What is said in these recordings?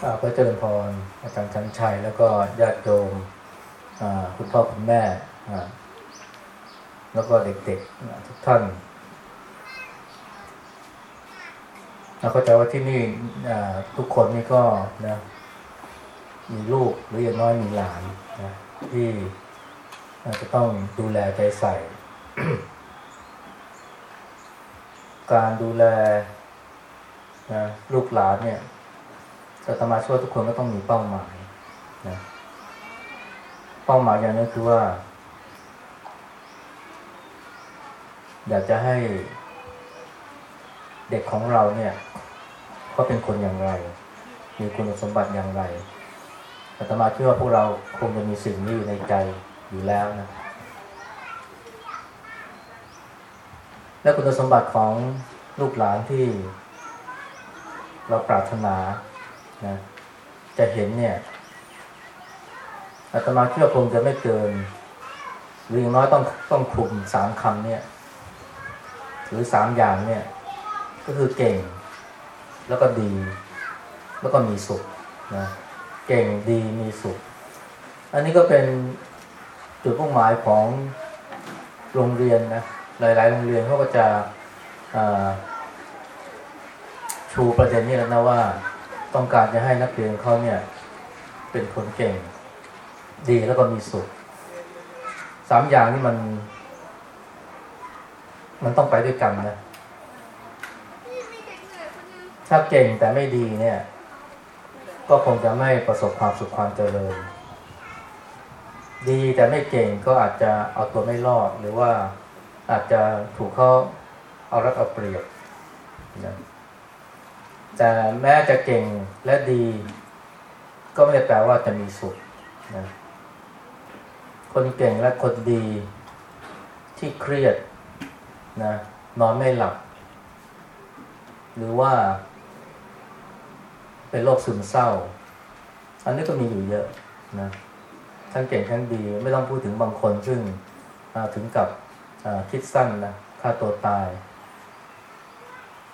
พระเจริญพรอาจารย์ชันชัย แล้วก็ญาติโยมคุณพ่อคุณแม่ แล้วก็เด็กๆทุกท่านเราเข้าใจว่าที่นี่ทุกคนนี่ก็นะมีลูกหรืออย่างน้อยมีหลานนะที่จะต้องดูแลใจใส่ การดูแลนะลูกหลานเนี่ย จะตมาช่วยทุกคนก็ต้องมีเป้าหมายนะเป้าหมายอย่างนี้คือว่า อยากจะให้เด็กของเราเนี่ยเขาเป็นคนอย่างไร มีคุณสมบัติอย่างไรอาตมาเชื่อว่าพวกเราคงจะมีสิ่งนี้อยู่ในใจอยู่แล้วนะ และคุณสมบัติของลูกหลานที่เราปรารถนา นะจะเห็นเนี่ยอาตมาเชื่อคงจะไม่เกินหรืออย่างน้อยต้องต้องคุมสามคำเนี่ย หรือสามอย่างเนี่ย ก็คือเก่ง แล้วก็ดี แล้วก็มีสุขนะเก่งดีมีสุข อันนี้ก็เป็นจุดมุ่งหมายของโรงเรียนนะหลาย ๆ โรงเรียนเขาก็จะชูประเด็นนี้แล้วนะว่า ต้องการจะให้นักเรียนเขาเนี่ย เป็นคนเก่ง ดีแล้วก็มีสุขสามอย่างนี้มัน มันต้องไปด้วยกันนะ ถ้าเก่งแต่ไม่ดีเนี่ย ก็คงจะไม่ประสบความสุขความเจริญ ดีแต่ไม่เก่งก็อาจจะเอาตัวไม่รอด หรือว่าอาจจะถูกเขาเอารัดเอาเปรียบนะ แต่แม้จะเก่งและดี ก็ไม่ได้แปลว่าจะมีสุขนะคนเก่งและคนดี ที่เครียดนะนอนไม่หลับ หรือว่า เป็นโรคซึมเศร้า อันนี้ก็มีอยู่เยอะนะทั้งเก่งทั้งดีไม่ต้องพูดถึงบางคนซึ่งถึงกับคิดสั้นนะฆ่าตัวตาย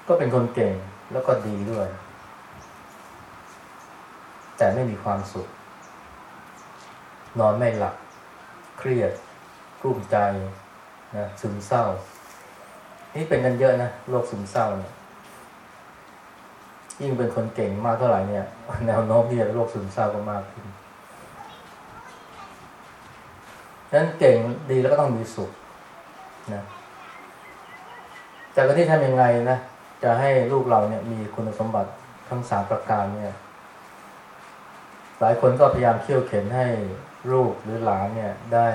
ก็เป็นคนเก่ง แล้วก็ดีด้วย แต่ไม่มีความสุข นอนไม่หลับ เครียดกลุ้มใจนะซึมเศร้า นี่เป็นกันเยอะนะโรคซึมเศร้าเนี่ยยิ่งเป็นคนเก่งมากเท่าไหร่เนี่ย แนวโน้มที่จะโรคซึมเศร้าก็มากขึ้นนั้นเก่งดีแล้วก็ต้องมีสุขนะจากการที่ทำยังไงนะ จะให้ลูกเราเนี่ยมีคุณสมบัติทั้งสามประการเนี่ย หลายคนก็พยายามเขี่ยวเข็นให้ลูกหรือหลานเนี่ยได้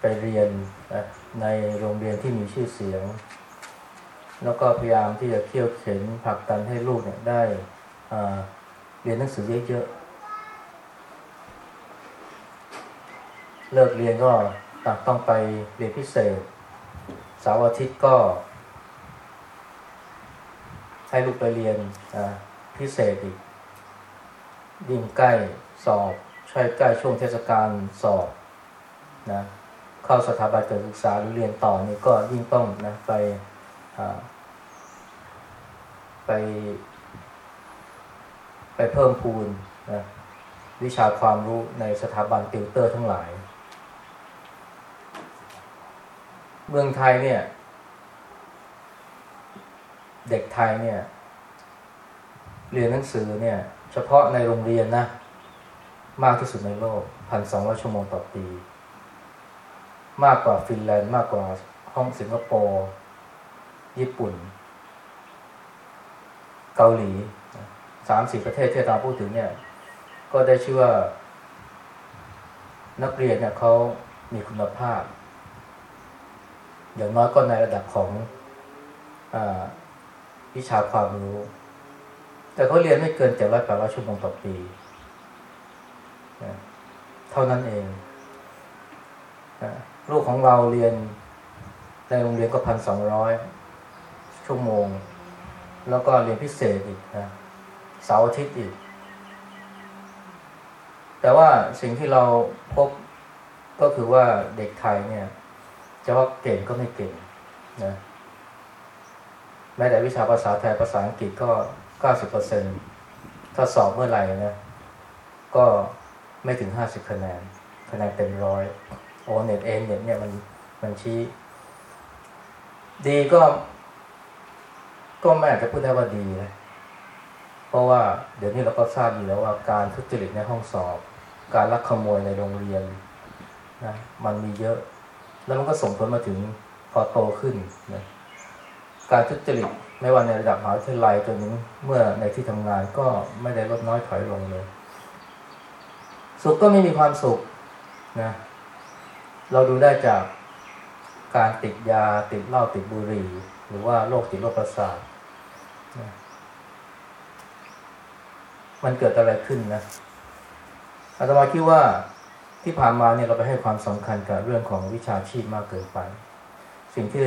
ไปเรียนในโรงเรียนที่มีชื่อเสียง แล้วก็พยายามที่จะเคี่ยวเข็นผลักดันให้ลูกเนี่ยได้เรียนหนังสือเยอะๆเลิกเรียนก็ต้องไปเรียนพิเศษสาร์อาทิตย์ก็ ให้ลูกไปเรียนพิเศษอีก ยิ่งใกล้สอบ ใช่ใกล้ช่วงเทศกาลสอบนะเข้าสถาบันการศึกษาหรือเรียนต่อนี่ก็ยิ่งต้องนะไปไป ไปเพิ่มพูนนะวิชาความรู้ในสถาบันติวเตอร์ทั้งหลาย เมืองไทยเนี่ย เด็กไทยเนี่ย เรียนหนังสือเนี่ย เฉพาะในโรงเรียนนะ มากที่สุดในโลกพันสองร้อยชั่วโมงต่อปี มากกว่าฟินแลนด์ มากกว่าห้องสิงคโปร์ญี่ปุ่น เกาหลีสามสี่ประเทศที่เราพูดถึงเนี่ย ก็ได้ชื่อว่า นักเรียนเนี่ยเขามีคุณภาพ อย่างน้อยก็ในระดับของอ วิชาความรู้ แต่เขาเรียนไม่เกินเจ็ดร้อยแปดร้อยชั่วโมงต่อปีเท่านั้นเองลูกของเราเรียนในโรงเรียนก็พันสองร้อยชั่วโมง แล้วก็เรียนพิเศษอีกนะเสาร์อาทิตย์อีก แต่ว่าสิ่งที่เราพบก็คือว่าเด็กไทยเนี่ยจะว่าเก่งก็ไม่เก่งนะ แม้แต่วิชาภาษาไทยภาษาอังกฤษก็เก้าสิบเปอร์เซ็นถ้าสอบเมื่อไหร่นะ ก็ไม่ถึงห้าสิบคะแนน คะแนนเต็มร้อยโอเน็ตเองเน็ตเนี่ยมันมันชี้ ดีก็ ก็ไม่อาจจะพูดได้ว่าดีนะเพราะว่าเดี๋ยวนี้เราก็ทราบอยู่แล้วว่าการทุจริตในห้องสอบ การลักขโมยในโรงเรียนนะมันมีเยอะ แล้วมันก็ส่งผลมาถึงพอโตขึ้นนะ การทุจริตไม่ว่าในระดับมหาวิทยาลัยจนถึงเมื่อในที่ทำงานก็ไม่ได้ลดน้อยถอยลงเลย สุขก็ไม่มีความสุขนะเราดูได้จากการติดยาติดเหล้าติดบุหรี่ หรือว่าโรคติดโรคประสาทนะมันเกิดอะไรขึ้นนะอาตมาคิดว่าที่ผ่านมาเนี่ยเราไปให้ความสำคัญกับเรื่องของวิชาชีพมากเกินไป สิ่งที่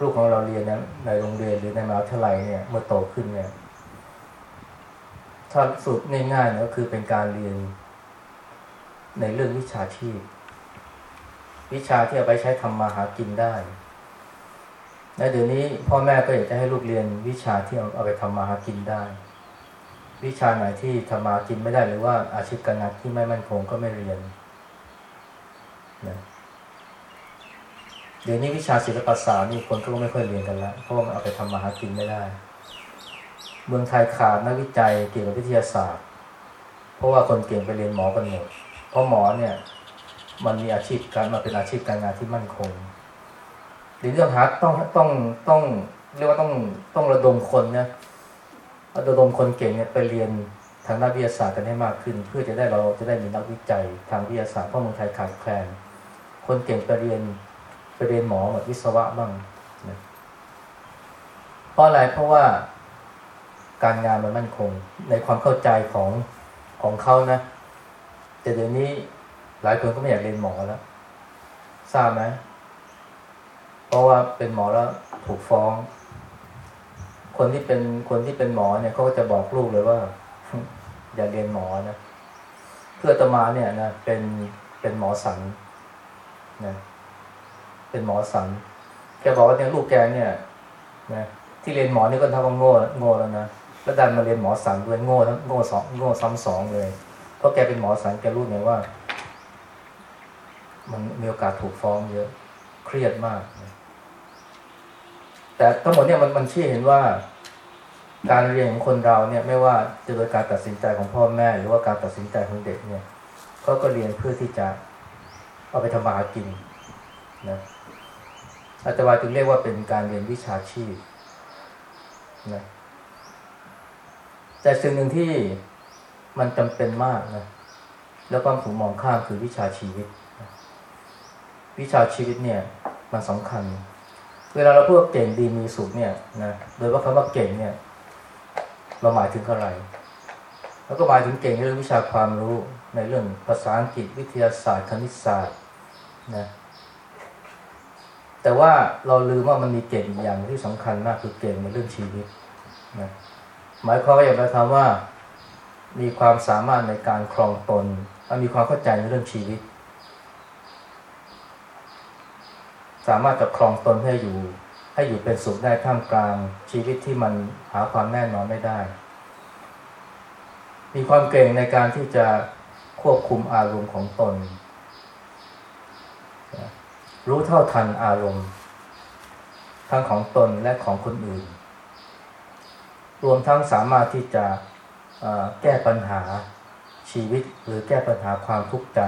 ลูกของเราเรียนนะในโรงเรียนหรือในมหาวิทยาลัยเนี่ยเมื่อโตขึ้นเนี่ยถ้าสุดง่ายๆเนี่ยก็คือเป็นการเรียน ในเรื่องวิชาชีพ วิชาที่เอาไปใช้ทำมาหากินได้และเดี๋ยวนี้พ่อแม่ก็อยากจะให้ลูกเรียนวิชาที่เอาไปทำมาหากินได้ วิชาไหนที่ทำมากินไม่ได้หรือว่าอาชีพการงานที่ไม่มั่นคงก็ไม่เรียนนะ เดี๋ยวนี้วิชาศิลปศาสตร์นี่คนก็ไม่ค่อยเรียนกันแล้วเพราะมันเอาไปทำมาหากินไม่ได้ เมืองไทยขาดนักวิจัยเกี่ยวกับวิทยาศาสตร์ เพราะว่าคนเก่งไปเรียนหมอกันหมดเพราะหมอเนี่ย มันมีอาชีพการมาเป็นอาชีพการงานที่มั่นคงหรือเรื่องหาต้องต้องต้องเรียกว่าต้องต้องระดมคนนะระดมคนเก่งเนี่ยไปเรียนทางด้านวิทยาศาสตร์กันให้มากขึ้น เพื่อจะได้เราจะได้มีนักวิจัยทางวิทยาศาสตร์เพราะเมืองไทยขาดแคลนคนเก่งไปเรียน ไปเรียนหมอแบบวิศวะบ้างนะเพราะอะไรเพราะว่าการงานมันมั่นคง ในความเข้าใจของของเขานะแต่เดี๋ยวนี้หลายคนก็ไม่อยากเรียนหมอแล้วทราบไหมเพราะว่าเป็นหมอแล้วถูกฟ้อง คนที่เป็นคนที่เป็นหมอเนี่ยเขาก็จะบอกลูกเลยว่า อย่าเรียนหมอนะเพื่อตมาเนี่ยนะเป็นเป็นหมอสันนะ เป็นหมอสันแกบอกว่าเนี่ยลูกแกเนี่ยนะที่เรียนหมอนี่ก็ทำว่าโง่โง่แล้วนะแล้วดันมาเรียนหมอสันด้วยโง่ทั้งโง่สองโง่ซ้ำสองเลย เพราะแกเป็นหมอสันแกรู้ไงว่า มันมีโอกาสถูกฟ้องเยอะเครียดมากนะแต่ทั้งหมดเนี่ยมันมันชี้เห็นว่า การเรียนของคนเราเนี่ย ไม่ว่าจะโดยการตัดสินใจของพ่อแม่ หรือว่าการตัดสินใจของเด็กเนี่ยเขาก็เรียนเพื่อที่จะเอาไปทำมาหากินนะ อาจารย์จึงเรียกว่าเป็นการเรียนวิชาชีพนะแต่สิ่งหนึ่งที่มันจำเป็นมากนะแล้วก็ผมมองข้ามคือวิชาชีวิต วิชาชีวิตเนี่ย มันสำคัญ เวลาเราพูดเก่งดีมีสุขเนี่ยนะโดยว่าคำว่าเก่งเนี่ย เราหมายถึงอะไร แล้วก็หมายถึงเก่งในเรื่องวิชาความรู้ในเรื่องภาษาอังกฤษวิทยาศาสตร์คณิตศาสตร์นะ แต่ว่าเราลืมว่ามันมีเก่งอีกอย่างที่สำคัญมากคือเก่งในเรื่องชีวิตนะหมายความว่าอย่างไรคำว่า มีความสามารถในการครองตนมีความเข้าใจในเรื่องชีวิต สามารถจะครองตนให้อยู่ ให้อยู่เป็นสุขได้ท่ามกลางชีวิตที่มันหาความแน่นอนไม่ได้ มีความเก่งในการที่จะควบคุมอารมณ์ของตน รู้เท่าทันอารมณ์ ทั้งของตนและของคนอื่น รวมทั้งสามารถที่จะแก้ปัญหาชีวิตหรือแก้ปัญหาความทุกข์ใจ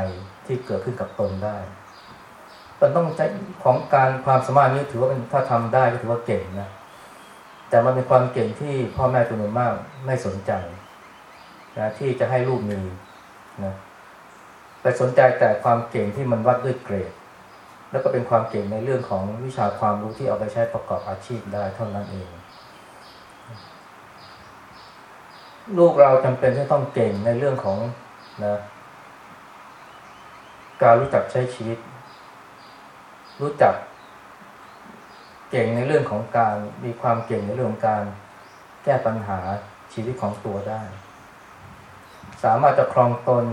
ที่เกิดขึ้นกับตนได้ มันต้องใช้ของการความสามารถนี้ถือว่าเป็นถ้าทำได้ก็ถือว่าเก่งนะ แต่มันเป็นความเก่งที่พ่อแม่จำนวนมากไม่สนใจนะที่จะให้ลูกมีนะไปสนใจแต่ความเก่งที่มันวัดด้วยเกรด แล้วก็เป็นความเก่งในเรื่องของวิชาความรู้ที่เอาไปใช้ประกอบอาชีพได้เท่านั้นเอง ลูกเราจำเป็นที่ต้องเก่งในเรื่องของนะการรู้จักใช้ชีวิต รู้จัก เก่งในเรื่องของการมีความเก่งในเรื่องของการแก้ปัญหาชีวิตของตัวได้ สามารถจะครองตน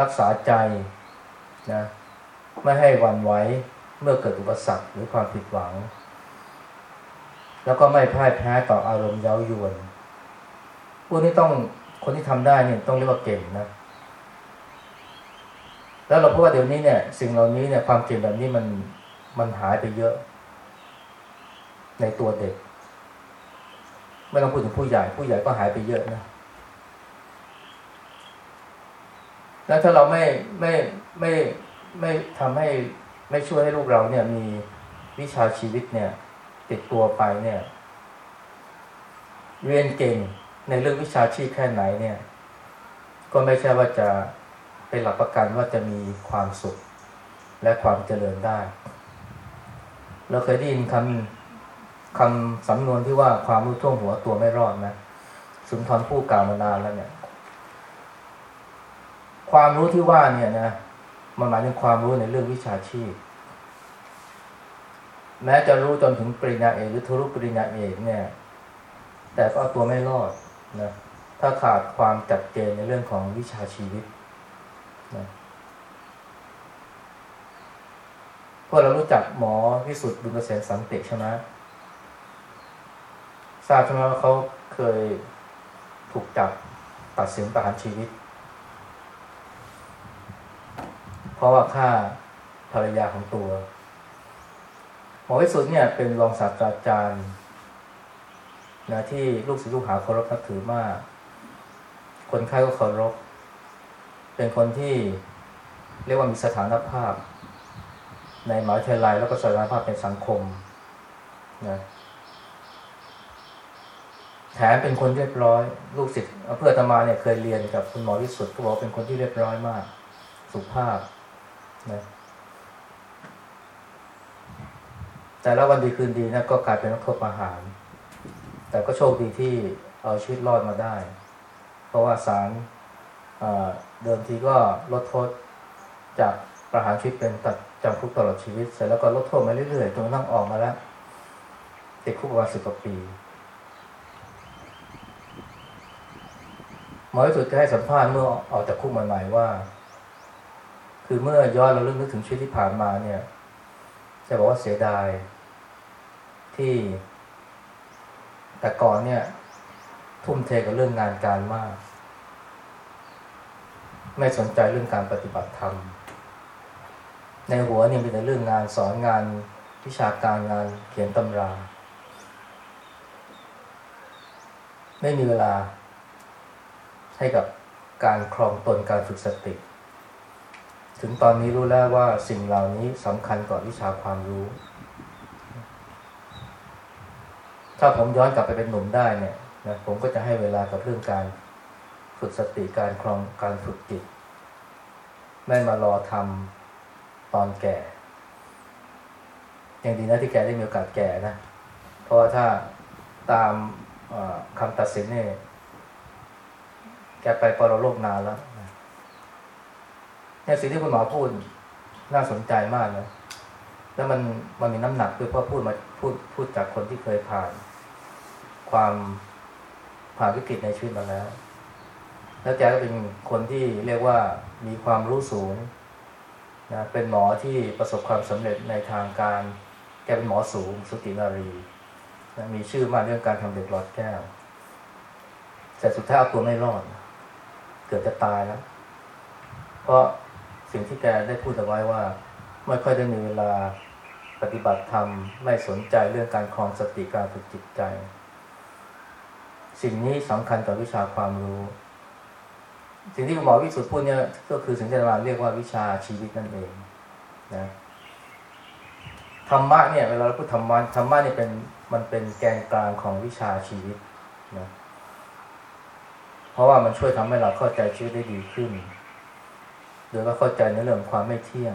รักษาใจนะ ไม่ให้วันไหวเมื่อเกิดอุปสรรคหรือความผิดหวัง แล้วก็ไม่พ่ายแพ้ต่ออารมณ์เย้ายวนพวกนี้ต้องคนที่ทำได้เนี่ยต้องเรียกว่าเก่งนะ แล้วเราพบว่าเดี๋ยวนี้เนี่ย สิ่งเหล่านี้เนี่ยความเก่งแบบนี้มันมันหายไปเยอะ ในตัวเด็ก ไม่ต้องพูดถึงผู้ใหญ่ผู้ใหญ่ก็หายไปเยอะนะแล้วถ้าเราไม่ไม่ไม่ ไม่ทำให้ไม่ช่วยให้ลูกเราเนี่ยมีวิชาชีวิตเนี่ย ติดตัวไปเนี่ย เรียนเก่งในเรื่องวิชาชีพแค่ไหนเนี่ย ก็ไม่ใช่ว่าจะเป็นหลักประกันว่าจะมีความสุขและความเจริญได้ เราเคยได้ยินคำคำสำนวนที่ว่าความรู้ท่วมหัวตัวไม่รอดนะสุนทรผู้กล่าวมานานแล้วเนี่ย ความรู้ที่ว่าเนี่ยนะ มันหมายถึงความรู้ในเรื่องวิชาชีพ แม้จะรู้จนถึงปริญญาเอกหรือทะลุปริญญาเอกเนี่ย แต่ก็เอาตัวไม่รอดนะถ้าขาดความจัดเจนในเรื่องของวิชาชีวิตนะพวกเรารู้จักหมอวิสุทธิ์บุญเกษมสันติใช่ไหมทราบใช่ไหมว่าเขาเคยถูกจับตัดสินประหารชีวิต เพราะว่าฆ่าภรรยาของตัว หมอวิสุทธิ์เนี่ยเป็นรองศาสตราจารย์นะที่ลูกศิษย์ลูกหาเคารพนับถือมาก คนไข้ก็เคารพ เป็นคนที่เรียกว่ามีสถานภาพ ในมหาวิทยาลัยแล้วก็สถานภาพในสังคมนะแถมเป็นคนเรียบร้อย ลูกศิษย์เพื่อตมาเนี่ยเคยเรียนกับคุณหมอวิสุทธ์ก็บอกว่าเป็นคนที่เรียบร้อยมาก สุภาพ นะแต่ล้ววันดีคืนดีนะก็กลายเป็นนักโทษประหาร แต่ก็โชคดีที่เอาชีวิตรอดมาได้ เพราะว่าศาลเดิมทีก็ลดโทษจากประหารชีวิตเป็นตัดจำคุกตลอดชีวิต เสร็จแล้วก็ลดโทษมาเรื่อยๆจนกระทั่งออกมาแล้วติดคุกประมาณสิบกว่าปีหมอที่สุดจะให้สัมภาษณ์เมื่อออกจากคุกใหม่ๆว่า คือเมื่อย้อนเราเรื่องนึกถึงชีวิตที่ผ่านมาเนี่ย จะบอกว่าเสียดาย ที่ แต่ก่อนเนี่ย ทุ่มเทกับเรื่องงานการมาก ไม่สนใจเรื่องการปฏิบัติธรรม ในหัวเนี่ยมีแต่เรื่องงานสอนงานวิชาการงานเขียนตำรา ไม่มีเวลาให้กับการครองตนการฝึกสติ ถึงตอนนี้รู้แล้วว่าสิ่งเหล่านี้สำคัญกว่าวิชาความรู้ ถ้าผมย้อนกลับไปเป็นหนุ่มได้เนี่ยนะผมก็จะให้เวลากับเรื่องการฝึกสติการครองการฝึกจิต ไม่มารอทำตอนแก่ยังดีนะที่แกได้มีโอกาสแก่นะ เพราะว่าถ้าตามคำตัดสินเนี่ยแกไปปรโลกนานแล้ว เนี่ยสิ่งที่คุณหมอพูดน่าสนใจมากนะแล้วมันมันมีน้ำหนักด้วยเพราะพูดมาพูดพูดจากคนที่เคยผ่าน ความผ่านวิกฤตในชีวิตมาแล้ว แล้วแกก็เป็นคนที่เรียกว่ามีความรู้สูงนะเป็นหมอที่ประสบความสำเร็จในทางการ แกเป็นหมอสูง สุตินารีนะมีชื่อมากเรื่องการทำเด็กหลอดแก้วแต่สุดท้ายเอาตัวไม่รอด เกือบจะตายแล้ว เพราะ สิ่งที่แกได้พูดเอาไว้ว่า ไม่ค่อยได้มีเวลาปฏิบัติธรรม ไม่สนใจเรื่องการคลองสติการฝึกจิตใจ สิ่งนี้สำคัญต่อวิชาความรู้ สิ่งที่คุณหมอวิสุทธ์พูดเนี่ยก็คือสิ่งที่เราเรียกว่าวิชาชีวิตนั่นเองนะธรรมะเนี่ยเวลาเราพูดธรรมะธรรมะเนี่ยเป็นมันเป็นแกนกลางของวิชาชีวิตนะเพราะว่ามันช่วยทำให้เราเข้าใจชีวิตได้ดีขึ้น โดยก็เข้าใจในเรื่องความไม่เที่ยง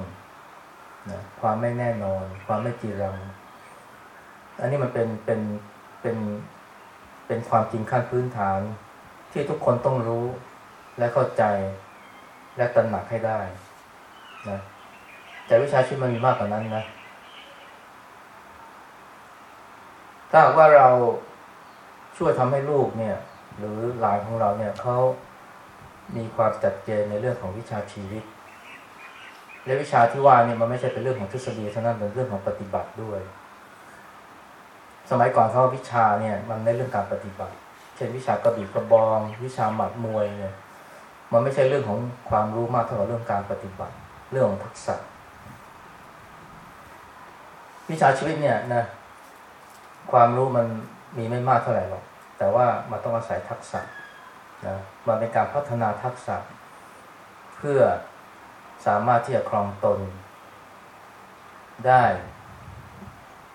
นะความไม่แน่นอน ความไม่จีรัง อันนี้มันเป็นเป็นเป็นเป็นความจริงขั้นพื้นฐาน ที่ทุกคนต้องรู้และเข้าใจและตระหนักให้ได้นะแต่วิชาชีวิตมันมีมากกว่านั้นนะ ถ้าหากว่าเราช่วยทำให้ลูกเนี่ย หรือหลานของเราเนี่ยเขา มีความจัดเจนในเรื่องของวิชาชีวิต และวิชาที่ว่าเนี่ยมันไม่ใช่เป็นเรื่องของทฤษฎีเท่านั้นเป็นเรื่องของปฏิบัติด้วย สมัยก่อนเขาวิชาเนี่ยมันในเรื่องการปฏิบัติ เช่นวิชากระบี่กระบอง วิชาหมัดมวยเนี่ยมันไม่ใช่เรื่องของความรู้มากเท่ากับเรื่องการปฏิบัติ เรื่องของทักษะ วิชาชีวิตเนี่ยนะความรู้มันมีไม่มากเท่าไหร่หรอกแต่ว่ามันต้องอาศัยทักษะ นะมันเป็นการพัฒนาทักษะ เพื่อสามารถที่จะครองตน ได้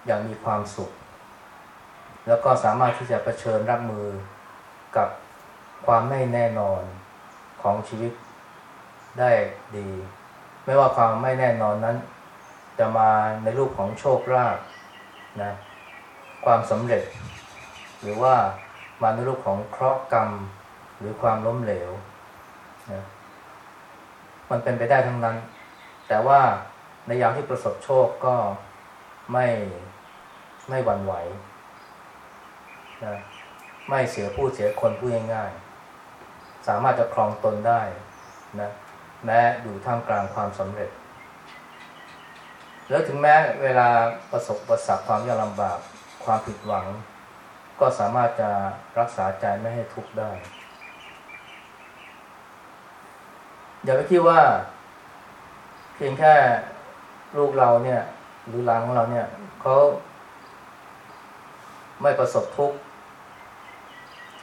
อย่างมีความสุข แล้วก็สามารถที่จะะเผชิญรับมือกับความไม่แน่นอนของชีวิตได้ดี ไม่ว่าความไม่แน่นอนนั้น จะมาในรูปของโชคลาภนะความสำเร็จ หรือว่ามาในรูปของเคราะห์กรรม หรือความล้มเหลวนะมันเป็นไปได้ทั้งนั้น แต่ว่าในยามที่ประสบโชคก็ไม่ไม่หวั่นไหวนะไม่เสียผู้เสียคนพูดง่ายๆ สามารถจะครองตนได้นะแม้อยู่ท่ามกลางความสำเร็จ แล้วถึงแม้เวลาประสบประสักความยากลำบากความผิดหวัง ก็สามารถจะรักษาใจไม่ให้ทุกข์ได้ อย่าไปคิดว่า เพียงแค่ลูกเราเนี่ย หรือหลานของเราเนี่ยเขาไม่ประสบทุกข์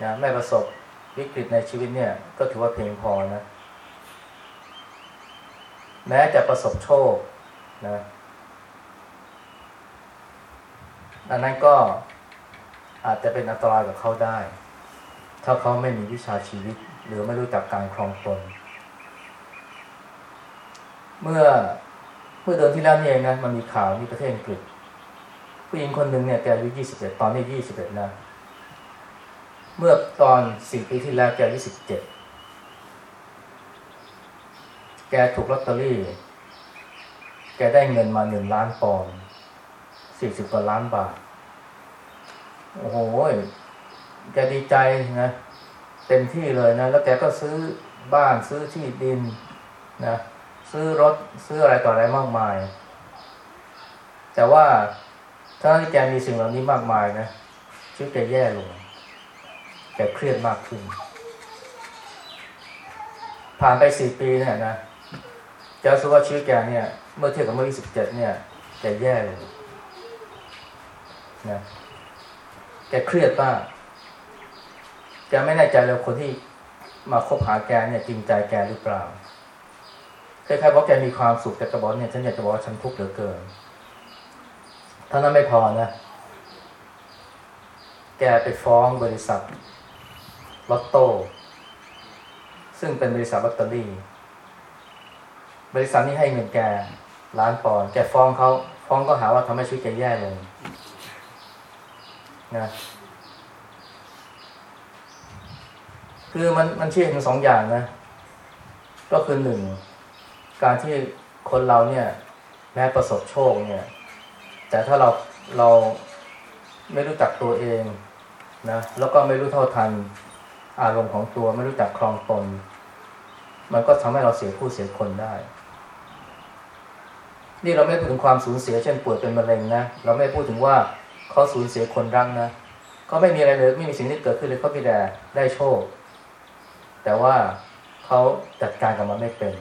นะไม่ประสบวิกฤตในชีวิตเนี่ย ก็ถือว่าเพียงพอนะ แม้จะประสบโชคนะอันนั้นก็อาจจะเป็นอันตรายกับเขาได้ ถ้าเขาไม่มีวิชาชีวิต หรือไม่รู้จักการครองตน เมื่อเมื่อเดือนที่แล้วนี่เองนะมันมีข่าวที่ประเทศอังกฤษผู้หญิงคนหนึ่งเนี่ยแกอายุยี่สิบเอ็ดตอนนี้ยี่สิบเอ็ดนะเมื่อตอนสี่ปีที่แล้วแกอายุสิบเจ็ดแกถูกลอตเตอรี่ แกได้เงินมาหนึ่งล้านปอนด์สี่สิบกว่าล้านบาท โอ้โห แกดีใจนะ เต็มที่เลยนะ แล้วแกก็ซื้อบ้านซื้อที่ดินนะ ซื้อรถซื้ออะไรต่ออะไรมากมาย แต่ว่าถ้าที่แกมีสิ่งเหล่านี้มากมายนะชีวิตแกแย่ลงแกเครียดมากขึ้น ผ่านไปสี่ปีเนี่ยนะจะรู้ว่าชีวิตแกเนี่ย เมื่อเทียบกับเมื่อยี่สิบเจ็ดเนี่ยแกแย่ลงนะแกเครียดมากแกไม่แน่ใจเลยคนที่มาคบหาแกเนี่ยจริงใจแกหรือเปล่า คล้ายๆว่าแกมีความสุขแต่กระบอกเนี่ยฉันอยากจะบอกว่าฉันทุกข์เหลือเกินเท่านั้นไม่พอนะ แกไปฟ้องบริษัทลอตโต้ซึ่งเป็นบริษัทลอตเตอรี่ บริษัทนี้ให้เงินแกล้านปอนด์แกฟ้องเขาฟ้องก็หาว่าทำให้ชีวิตแกแย่ลงนะคือมันมันเชื่อถึงสองอย่างนะ ก็คือหนึ่ง การที่คนเราเนี่ย แม้ประสบโชคเนี่ย แต่ถ้าเราเราไม่รู้จักตัวเองนะแล้วก็ไม่รู้เท่าทันอารมณ์ของตัวไม่รู้จักครองตน มันก็ทำให้เราเสียผู้เสียคนได้ นี่เราไม่พูดถึงความสูญเสียเช่นป่วยเป็นมะเร็งนะเราไม่พูดถึงว่าเขาสูญเสียคนรักนะก็ไม่มีอะไรเลยไม่มีสิ่งที่เกิดขึ้นเลยเขาพีแต่ได้โชค แต่ว่าเขาจัดการกับมันไม่เป็น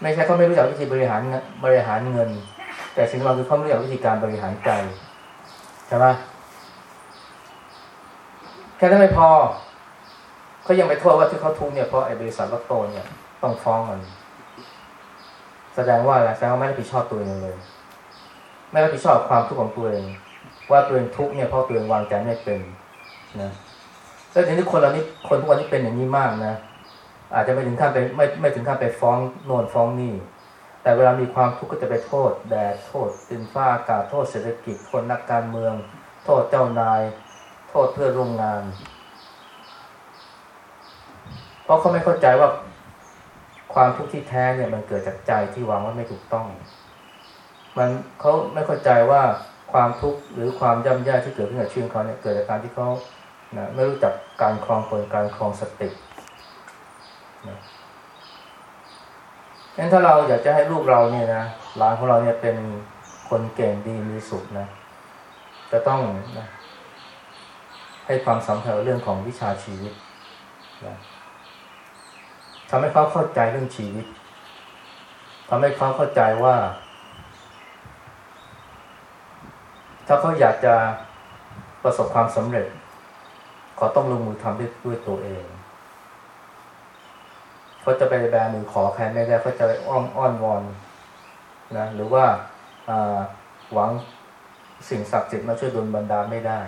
ไม่ใช่เขาไม่รู้จักวิธีบริหารบริหารเงิน แต่สิ่งเราคือเขาไม่รู้จักวิธีการบริหารใจใช่ไหมแค่นั้นไม่พอเขายังไปโทษว่าที่เขาทุกเนี่ยเพราะไอ้บริษัทลอตโตเนี่ยต้องฟ้องมัน แสดงว่าอะไรแสดงว่าไม่รับผิดชอบตัวเองเลย ไม่รับผิดชอบความทุกข์ของตัวเองว่าตัวเองทุกเนี่ยเพราะตัวเองวางใจไม่เป็นนะแล้วทีนี้คนเรานี่คนทุกวันนี้เป็นอย่างนี้มากนะ อาจจะไม่ถึงขั้นไปไม่ไม่ถึงขั้นไปฟ้องโน่นฟ้องนี่ แต่เวลามีความทุกข์ก็จะไปโทษแดดโทษดินฟ้าอากาศโทษเศรษฐกิจโทษนักการเมือง โทษเจ้านาย โทษเพื่อนร่วมงาน เพราะเขาไม่เข้าใจว่าความทุกข์ที่แท้เนี่ยมันเกิดจากใจที่วางไว้ไม่ถูกต้อง มันเขาไม่เข้าใจว่าความทุกข์หรือความย่ำแย่ที่เกิดขึ้นกับชีวิตเขาเนี่ยเกิดจากการที่เขานะไม่รู้จักการครองตนการครองสติ นะงั้นถ้าเราอยากจะให้ลูกเราเนี่ยนะหลานของเราเนี่ยเป็นคนเก่งดีมีสุขนะจะต้องนะให้ความสำคัญเรื่องของวิชาชีวิตนะทำให้เขาเข้าใจเรื่องชีวิตทำให้เขาเข้าใจว่า ถ้าเขาอยากจะประสบความสำเร็จเขาต้องลงมือทำด้วยด้วยตัวเอง เขาจะไปแบมือขอใครไม่ได้เขาจะอ้อนอ้อนวอนนะหรือว่าหวังสิ่งศักดิ์สิทธิ์มาช่วยดลบันดาลไม่ได้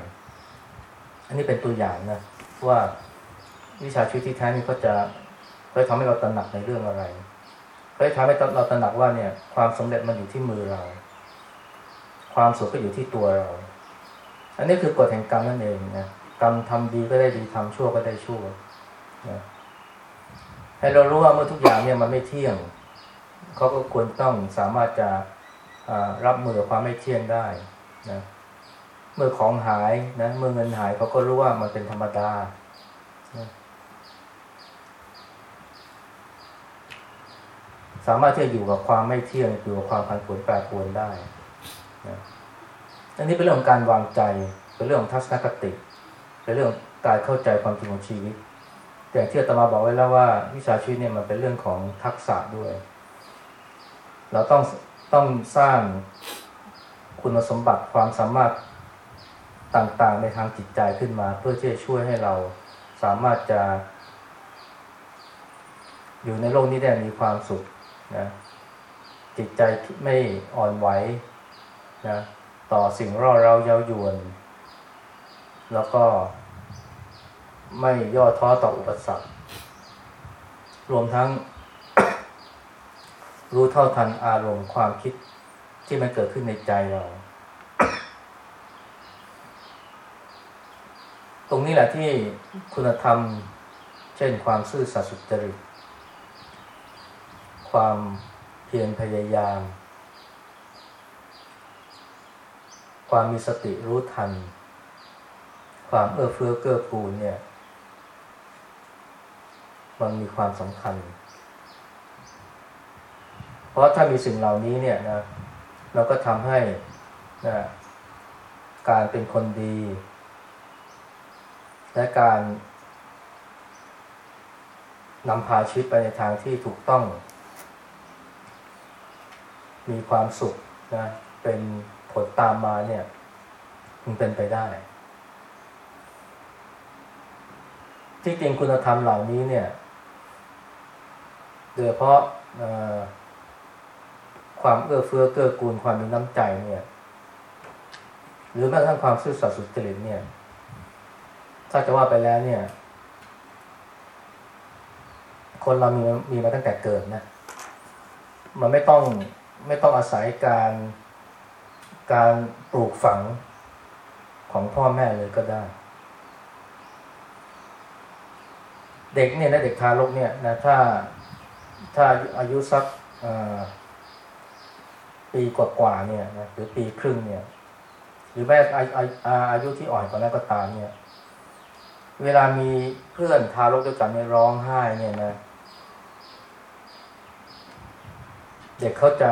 อันนี้เป็นตัวอย่างนะว่าวิชาชีวิตที่แท้นี่เขาจะเขาทำให้เราตระหนักในเรื่องอะไรเขาทำให้เราตระหนักว่าเนี่ย ความสำเร็จมันอยู่ที่มือเรา ความสุขก็อยู่ที่ตัวเรา อันนี้คือกฎแห่งกรรมนั่นเองนะกรรมทำดีก็ได้ดีทำชั่วก็ได้ชั่วนะ ให้เรารู้ว่าเมื่อทุกอย่างเนี่ยมันไม่เที่ยง เขาก็ควรต้องสามารถจะรับมือกับความไม่เที่ยงได้นะเมื่อของหายนะเมื่อเงินหายเขาก็รู้ว่ามันเป็นธรรมดานะสามารถที่จะอยู่กับความไม่เที่ยงอยู่กับความผันผวนแปรปรวนได้นะอันนี้เป็นเรื่องของการวางใจ เป็นเรื่องของทัศนคติ เป็นเรื่องการเข้าใจความจริงของชีวิต แต่ที่อาตมาบอกไว้แล้วว่า วิชาชีวิตเนี่ยมันเป็นเรื่องของทักษะด้วย เราต้องต้องสร้างคุณสมบัติความสามารถต่างๆ ในทางจิตใจขึ้นมา เพื่อที่จะช่วยให้เราสามารถจะ อยู่ในโลกนี้ได้มีความสุขนะจิตใจไม่อ่อนไหวนะต่อสิ่งร่อเราเย้ายวน แล้วก็ ไม่ย่อท้อต่ออุปสรรค รวมทั้ง รู้เท่าทันอารมณ์ความคิดที่มันเกิดขึ้นในใจเรา ตรงนี้แหละที่คุณธรรม เช่นความซื่อสัตย์สุจริต ความเพียรพยายาม ความมีสติรู้ทัน ความเอื้อเฟื้อเกื้อกูลเนี่ย มันมีความสำคัญ เพราะถ้ามีสิ่งเหล่านี้เนี่ยนะเราก็ทำให้นะการเป็นคนดี และการนำพาชีวิตไปในทางที่ถูกต้อง มีความสุขนะเป็นผลตามมาเนี่ย มันเป็นไปได้ ที่จริงคุณธรรมเหล่านี้เนี่ย โดยเฉพาะความเอื้อเฟื้อเกื้อกูลความมีน้ำใจเนี่ย หรือแม้กระทั่งความซื่อสัตย์สุจริตเนี่ย ถ้าจะว่าไปแล้วเนี่ย คนเรามีมีมาตั้งแต่เกิดนะ มันไม่ต้องไม่ต้องอาศัยการการปลูกฝังของพ่อแม่เลยก็ได้ เด็กเนี่ยนะเด็กทารกเนี่ยนะถ้า ถ้าอายุสักปีกว่าๆเนี่ยนะหรือปีครึ่งเนี่ย หรือแม้อาอาอายุที่อ่อนกว่านั้นก็ตามเนี่ย เวลามีเพื่อนทารกด้วยกันเนี่ยร้องไห้เนี่ยนะ เด็กเขาจะ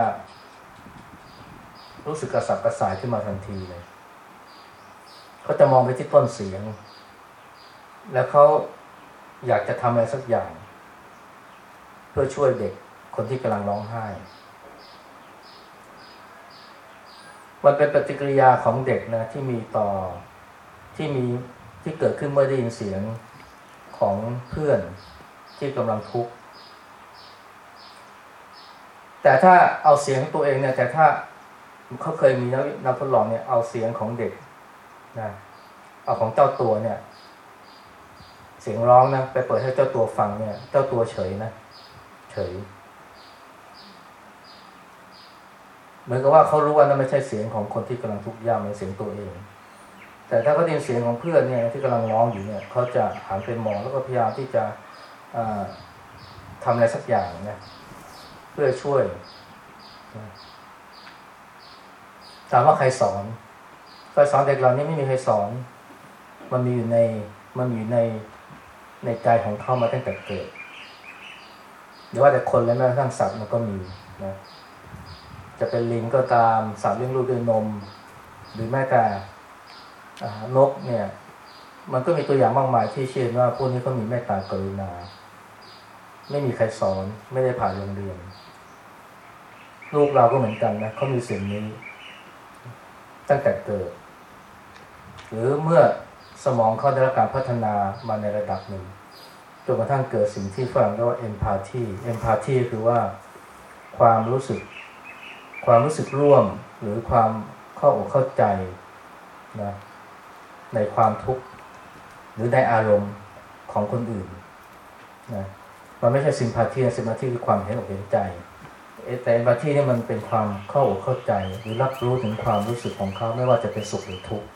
รู้สึกกระสับกระส่ายขึ้นมาทันทีเลย เขาจะมองไปที่ต้นเสียง แล้วเขาอยากจะทำอะไรสักอย่าง พื่อช่วยเด็กคนที่กำลังร้องไห้ มันเป็นปฏิกิริยาของเด็กนะที่มีต่อที่มีที่เกิดขึ้นเมื่อได้ยินเสียงของเพื่อนที่กำลังทุกข์ แต่ถ้าเอาเสียงตัวเองเนี่ย แต่ถ้าเขาเคยมีนักนักทดลองเนี่ยเอาเสียงของเด็กนะเอาของเจ้าตัวเนี่ย เสียงร้องนะไปเปิดให้เจ้าตัวฟังเนี่ย เจ้าตัวเฉยนะเฉยเหมือนกับว่าเขารู้ว่านั่นไม่ใช่เสียงของคนที่กำลังทุกข์ยากเป็นเสียงตัวเอง แต่ถ้าเขาได้ยินเสียงของเพื่อนเนี่ยที่กำลังร้องอยู่เนี่ยเขาจะหันไปมองแล้วก็พยายามที่จะทำอะไรสักอย่างนะเพื่อช่วยถามว่าใครสอนใครสอนเด็กเรานี่ไม่มีใครสอน มันมีอยู่ในมันมีอยู่ในในใจของเขามาตั้งแต่เกิด หรือว่าแต่คนและแม้กระทั่งสัตว์มันก็มีนะจะเป็นลิงก็ตามสัตว์เลี้ยงลูกด้วยนม หรือแม้แต่นกเนี่ย มันก็มีตัวอย่างมากมายที่เชื่อว่าพวกนี้เขามีเมตตากรุณา ไม่มีใครสอนไม่ได้ผ่านโรงเรียน ลูกเราก็เหมือนกันนะเขามีสิ่งนี้ ตั้งแต่เกิด หรือเมื่อสมองเขาได้รับการพัฒนามาในระดับหนึ่ง จนกระทั่งเกิดสิ่งที่ฝรั่งเรียกว่า empathy empathy คือว่าความรู้สึก ความรู้สึกร่วมหรือความเข้าอกเข้าใจนะในความทุกข์หรือในอารมณ์ของคนอื่นนะมันไม่ใช่สิมพาทีสิมพาทีคือความเห็นอกเห็นใจแต่เอมพาทีนี่มันเป็นความเข้าอกเข้าใจ หรือรับรู้ถึงความรู้สึกของเขาไม่ว่าจะเป็นสุขหรือทุกข์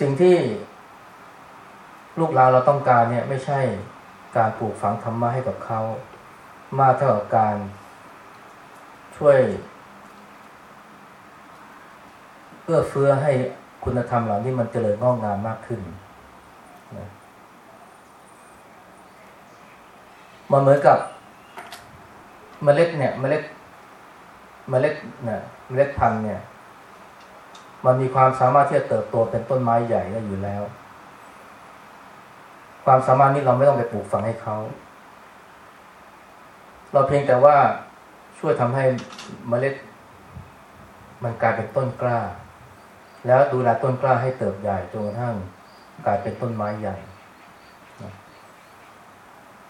สิ่งที่ ลูกหลานเราต้องการเนี่ย ไม่ใช่การปลูกฝังธรรมะให้กับเขา มากเท่ากับการช่วยเอื้อเฟื้อให้คุณธรรมเหล่านี้มันเจริญงอกงามมากขึ้นนะมันเหมือนกับเมล็ดเนี่ยเมล็ดเมล็ดเนี่ยเมล็ดพันธุ์เนี่ย มันมีความสามารถที่จะเติบโตเป็นต้นไม้ใหญ่ได้อยู่แล้ว ความสามารถนี้เราไม่ต้องไปปลูกฝังให้เขา เราเพียงแต่ว่าช่วยทำให้เมล็ด มันกลายเป็นต้นกล้า แล้วดูแลต้นกล้าให้เติบใหญ่จนกระทั่งกลายเป็นต้นไม้ใหญ่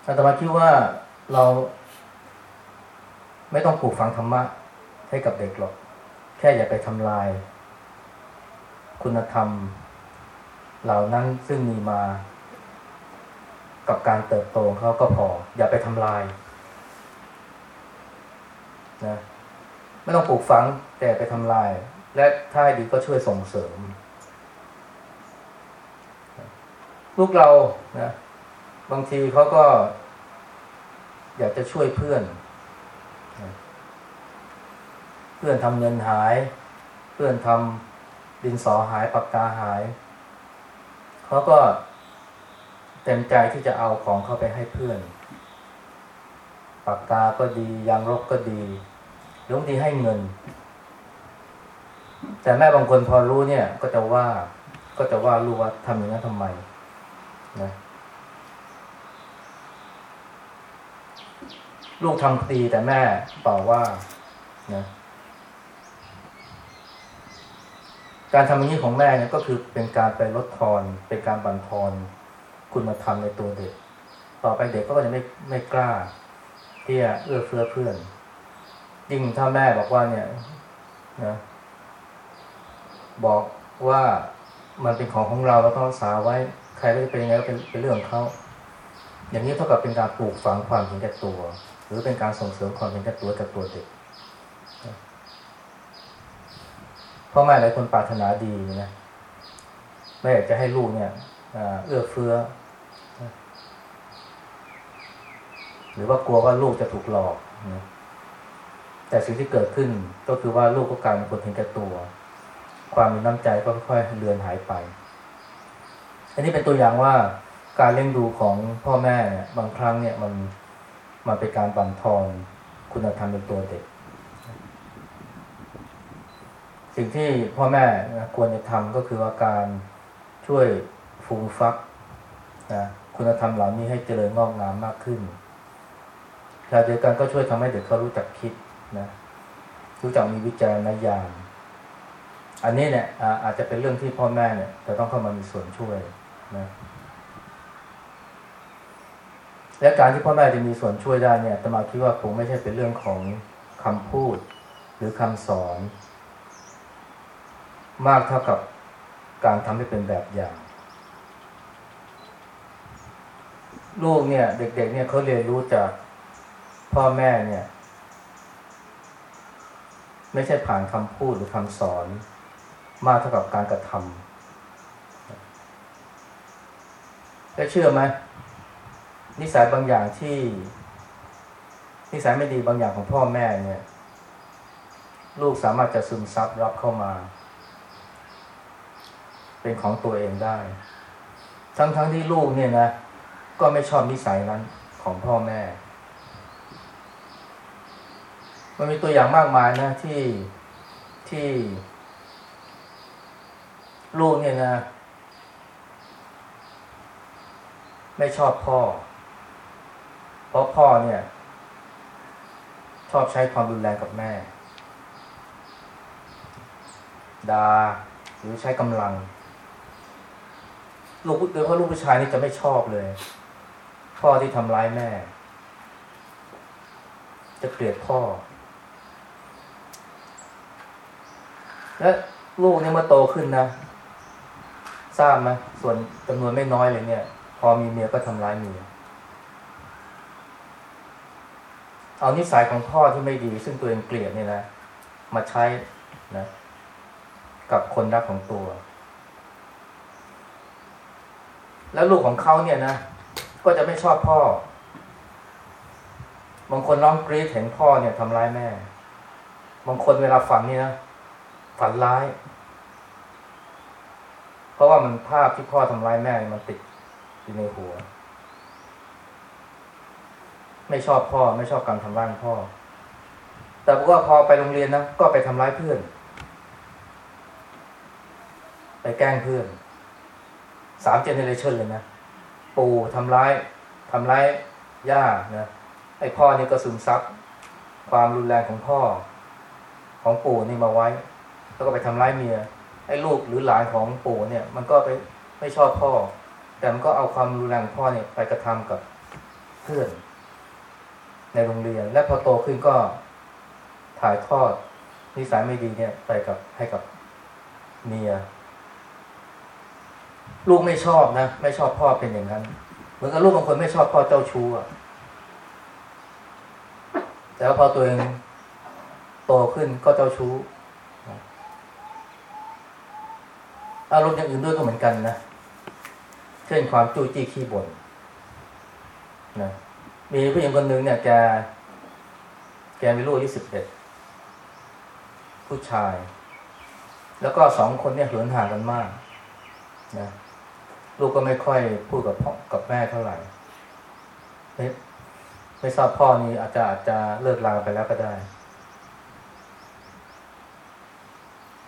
อาตมาคิดว่าเราไม่ต้องปลูกฝังธรรมะให้กับเด็กหรอก แค่อย่าไปทำลาย คุณธรรม เหล่านั้นซึ่งมีมา กับการเติบโตของเขาก็พอ อย่าไปทำลายนะไม่ต้องปลูกฝังแต่ไปทำลาย และถ้าดีก็ช่วยส่งเสริม ลูกเรานะบางทีเขาก็ อยากจะช่วยเพื่อน เพื่อนทำเงินหาย เพื่อนทำ ดินสอหายปากกาหายเขาก็เต็มใจที่จะเอาของเข้าไปให้เพื่อน ปากกาก็ดียางรบก็ดีหรือบางทีให้เงิน แต่แม่บางคนพอรู้เนี่ย ก็จะว่าก็จะว่าลูกว่าทำอย่างนั้นทำไมนะลูกทำดีแต่แม่เป่าว่านะ การทำอย่างนี้ของแม่เนี่ยก็คือเป็นการไปลดทอน เป็นการบั่นทอนคุณธรรมในตัวเด็ก ต่อไปเด็กก็จะไม่ไม่กล้าที่จะเอื้อเฟื้อเพื่อน ยิ่งถ้าแม่บอกว่าเนี่ยนะบอกว่ามันเป็นของของเราแล้วก็รักษาไว้ ใครก็จะเป็นยังไงก็เป็นเป็นเรื่องของเขาอย่างนี้เท่ากับเป็นการปลูกฝังความเห็นแก่ตัว หรือเป็นการส่งเสริมความเห็นแก่ตัวจากตัวเด็ก พ่อแม่หลายคนปรารถนาดีนะไม่อยากจะให้ลูกเนี่ยเอื้อเฟื้อ หรือว่ากลัวว่าลูกจะถูกหลอกนะแต่สิ่งที่เกิดขึ้นก็คือว่าลูกก็กลายเป็นคนเห็นแก่ตัว ความมีน้ำใจก็ค่อยๆเลือนหายไป อันนี้เป็นตัวอย่างว่าการเลี้ยงดูของพ่อแม่เนี่ยบางครั้งเนี่ยมันมันเป็นการบั่นทอนคุณธรรมในตัวเด็ก สิ่งที่พ่อแม่ควรจะทำก็คือว่าการช่วยฟูมฟักนะคุณธรรมเหล่านี้ให้เจริญงอกงามมากขึ้นขณะเดียวกันก็ช่วยทำให้เด็กเขารู้จักคิดนะรู้จักมีวิจารณญาณอันนี้เนี่ยอาจจะเป็นเรื่องที่พ่อแม่เนี่ยจะต้องเข้ามามีส่วนช่วยนะและการที่พ่อแม่จะมีส่วนช่วยได้เนี่ยตมาคิดว่าคงไม่ใช่เป็นเรื่องของคำพูดหรือคำสอน มากเท่ากับการทำให้เป็นแบบอย่าง ลูกเนี่ย เด็ก ๆ เนี่ยเขาเรียนรู้จากพ่อแม่เนี่ย ไม่ใช่ผ่านคำพูดหรือคำสอน มากเท่ากับการกระทำแล้วเชื่อไหมนิสัยบางอย่างที่ นิสัยไม่ดีบางอย่างของพ่อแม่เนี่ย ลูกสามารถจะซึมซับรับเข้ามา เป็นของตัวเองได้ ทั้งๆทที่ลูกเนี่ยนะ ก็ไม่ชอบนิสัยนั้นของพ่อแม่ มันมีตัวอย่างมากมายนะที่ที่ ลูกเนี่ยนะ ไม่ชอบพ่อ เพราะพ่อเนี่ย ชอบใช้ความรุนแรงกับแม่ดา่าหรือใช้กำลัง ลูกโดยเฉพาะลูกผู้ชายนี่จะไม่ชอบเลย พ่อที่ทำร้ายแม่ จะเกลียดพ่อ และลูกเนี่ยเมื่อโตขึ้นนะทราบไหมส่วนจำนวนไม่น้อยเลยเนี่ย พอมีเมียก็ทำร้ายเมียเอานิสัยของพ่อที่ไม่ดี ซึ่งตัวเองเกลียดเนี่ยนะมาใช้นะ กับคนรักของตัว แล้วลูกของเขาเนี่ยนะ ก็จะไม่ชอบพ่อ บางคนร้องกรี๊ดเห็นพ่อเนี่ยทำร้ายแม่ บางคนเวลาฝันนี่นะฝันร้าย เพราะว่ามันภาพที่พ่อทำร้ายแม่มันติดอยู่ในหัว ไม่ชอบพ่อไม่ชอบการทำร้ายพ่อ แต่ว่าพอไปโรงเรียนนะก็ไปทำร้ายเพื่อน ไปแกล้งเพื่อน สามเจเนเรชันเลยนะ ปู่ทำร้ายทำร้ายย่านะไอพ่อนี่ก็ซึมซับความรุนแรงของพ่อ ของปู่นี่มาไว้ แล้วก็ไปทำร้ายเมียไอ้ลูกหรือหลานของปู่เนี่ย มันก็ไปไม่ชอบพ่อ แต่มันก็เอาความรุนแรงของพ่อเนี่ยไปกระทำกับเพื่อน ในโรงเรียน และพอโตขึ้นก็ถ่ายทอดนิสัยไม่ดีเนี่ยไปกับให้กับเมีย ลูกไม่ชอบนะไม่ชอบพ่อเป็นอย่างนั้น เหมือนกับลูกบางคนไม่ชอบพ่อเจ้าชู้อะแต่ว่าพอตัวเองโตขึ้นก็เจ้าชู้อารมณ์อย่างอื่นด้วยก็เหมือนกันนะ เช่นความจู้จี้ขี้บ่นนะมีผู้หญิงคนหนึ่งเนี่ยแก แกมีลูกอายุสิบเอ็ดผู้ชาย แล้วก็สองคนเนี่ยเหินห่างกันมากนะ ลูกก็ไม่ค่อยพูดกับพ่อกับแม่เท่าไหร่ไม่ไม่ทราบพ่อนี่อาจจะอาจจะเลิกลาไปแล้วก็ได้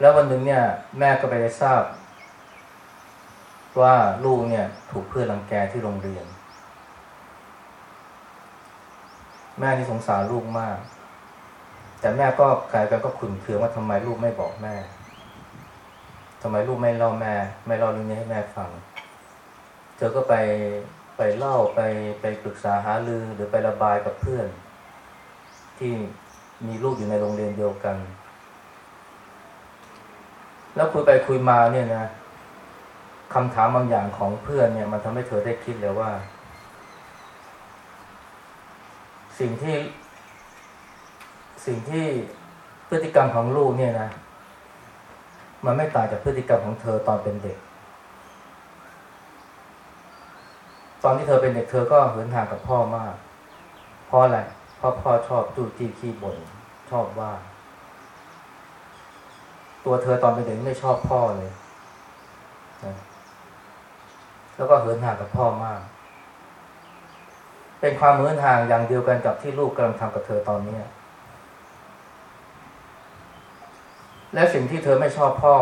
แล้ววันหนึ่งเนี่ย แม่ก็ไปได้ทราบ ว่าลูกเนี่ย ถูกเพื่อนรังแกที่โรงเรียน แม่นี่สงสารลูกมาก แต่แม่ก็กลายเป็นก็ขุนเคืองว่าทำไมลูกไม่บอกแม่ทำไมลูกไม่เล่าแม่ ไม่เล่าเรื่องนี้ให้แม่ฟัง เธอก็ไปไปเล่าไปไปปรึกษาหารือหรือไประบายกับเพื่อน ที่มีลูกอยู่ในโรงเรียนเดียวกัน แล้วคุยไปคุยมาเนี่ยนะคำถามบางอย่างของเพื่อนเนี่ย มันทำให้เธอได้คิดเลยว่า สิ่งที่ สิ่งที่พฤติกรรมของลูกเนี่ยนะ มันไม่ต่างจากพฤติกรรมของเธอตอนเป็นเด็ก ตอนที่เธอเป็นเด็กเธอก็เหินห่างกับพ่อมาก เพราะอะไรเพราะพ่อชอบจู้จี้ขี้บ่นชอบว่า ตัวเธอตอนเป็นเด็กไม่ชอบพ่อเลยนะแล้วก็เหินห่างกับพ่อมาก เป็นความเหินห่างอย่างเดียวกันกับที่ลูกกำลังทำกับเธอตอนนี้และสิ่งที่เธอไม่ชอบพ่อ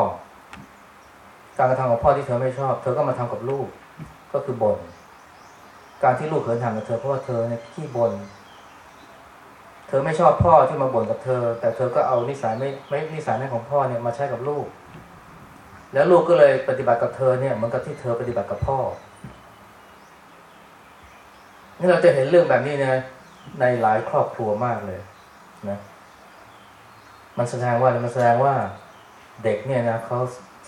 การกระทำของพ่อที่เธอไม่ชอบ เธอก็มาทำกับลูก ก็คือบ่น การที่ลูกเหินห่างกับเธอเพราะว่าเธอเนี่ยขี้บ่นเธอไม่ชอบพ่อที่มาบ่นกับเธอ แต่เธอก็เอานิสัยไม่ไม่นิสัยนั้นของพ่อเนี่ยมาใช้กับลูก แล้วลูกก็เลยปฏิบัติกับเธอเนี่ยเหมือนกับที่เธอปฏิบัติกับพ่อนี่เราจะเห็นเรื่องแบบนี้นะในหลายครอบครัวมากเลยนะมันแสดงว่ามันแสดงว่าเด็กเนี่ยนะเขา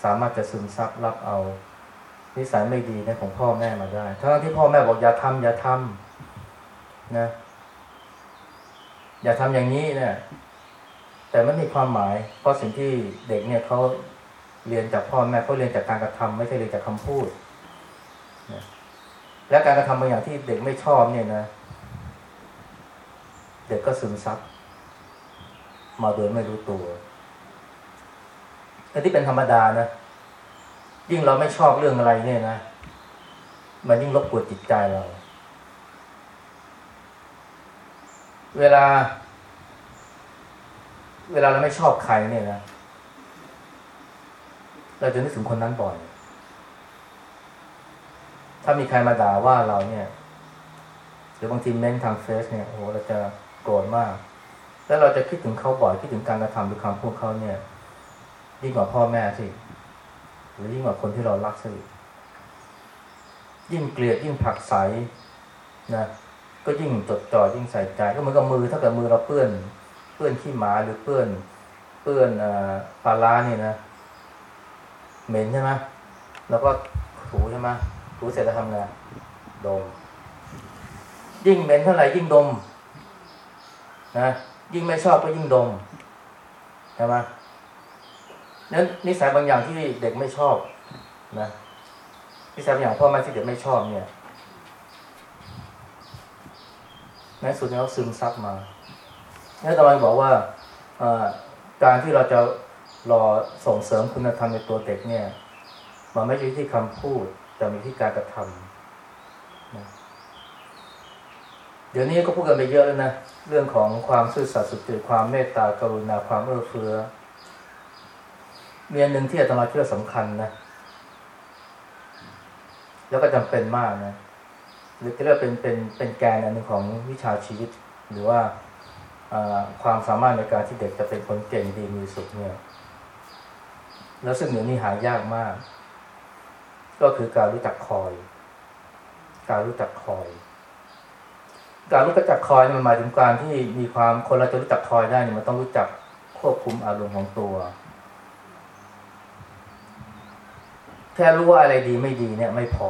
สามารถจะซึมซับรับเอา นิสัยไม่ดีนะของพ่อแม่มาได้ทั้งที่พ่อแม่บอกอย่าทำอย่าทำนะ อย่าทำอย่างนี้เนี่ยแต่ไม่มีความหมาย เพราะสิ่งที่เด็กเนี่ยเขาเรียนจากพ่อแม่เขาเรียนจากการกระทำไม่ใช่เรียนจากคำพูดนะและการกระทำบางอย่างที่เด็กไม่ชอบเนี่ยนะ เด็กก็ซึมซับมาโดยไม่รู้ตัวอันที่เป็นธรรมดานะ ยิ่งเราไม่ชอบเรื่องอะไรเนี่ยนะ มันยิ่งรบกวนจิตใจเรา เวลา เวลาเราไม่ชอบใครเนี่ยนะ เราจะนึกถึงคนนั้นบ่อย ถ้ามีใครมาด่าว่าเราเนี่ย หรือบางทีเม้นทางเฟซเนี่ยโอ้โหเราจะโกรธมาก แล้วเราจะคิดถึงเขาบ่อยคิดถึงการกระทำหรือคำพูดเขาเนี่ยยิ่งกว่าพ่อแม่สิ หรือยิ่งกว่าคนที่เรารักสิยิ่งเกลียดยิ่งผักไสนะก็ยิ่งจดจ่อยิ่งใส่ใจ ก็เหมือนกับมือถ้าเกิดมือเราเปื้อน เปื้อนขี้หมาหรือเปื้อน เปื้อนปลาล้านี่นะเหม็นใช่ไหมแล้วก็ถูใช่ไหมถูเสร็จแล้วทำไงดม ยิ่งเหม็นเท่าไหร่ยิ่งดมนะยิ่งไม่ชอบก็ยิ่งดมใช่ไหม นั้นนิสัยบางอย่างที่เด็กไม่ชอบนะนิสัยบางอย่างพ่อแม่ที่เด็กไม่ชอบเนี่ยในสุดนี้เขาซึมซับมาแล้วตะวันบอกว่าการที่เราจะรอส่งเสริมคุณธรรมในตัวเด็กเนี่ย มันไม่ใช่ที่คำพูด แต่มีที่การกระทำนะเดี๋ยวนี้ก็พูดกันไปเยอะแล้วนะ เรื่องของความซื่อสัตย์สุจริตความเมตตากรุณาความเอื้อเฟื้อ มีอันหนึ่งที่อาตมาเชื่อสำคัญนะ แล้วก็จำเป็นมากนะหรือเรียกเป็นเป็นเป็นแกนอันหนึ่งของวิชาชีวิต หรือว่าความสามารถในการที่เด็กจะเป็นคนเก่งดีมีสุขเนี่ยแล้วซึ่งเดี๋ยวนี้หายากมาก ก็คือการรู้จักคอย การรู้จักคอย การรู้จักคอยมันหมายถึงการที่มีความคนเราจะรู้จักคอยได้เนี่ยมันต้องรู้จักควบคุมอารมณ์ของตัว แค่รู้ว่าอะไรดีไม่ดีเนี่ยไม่พอ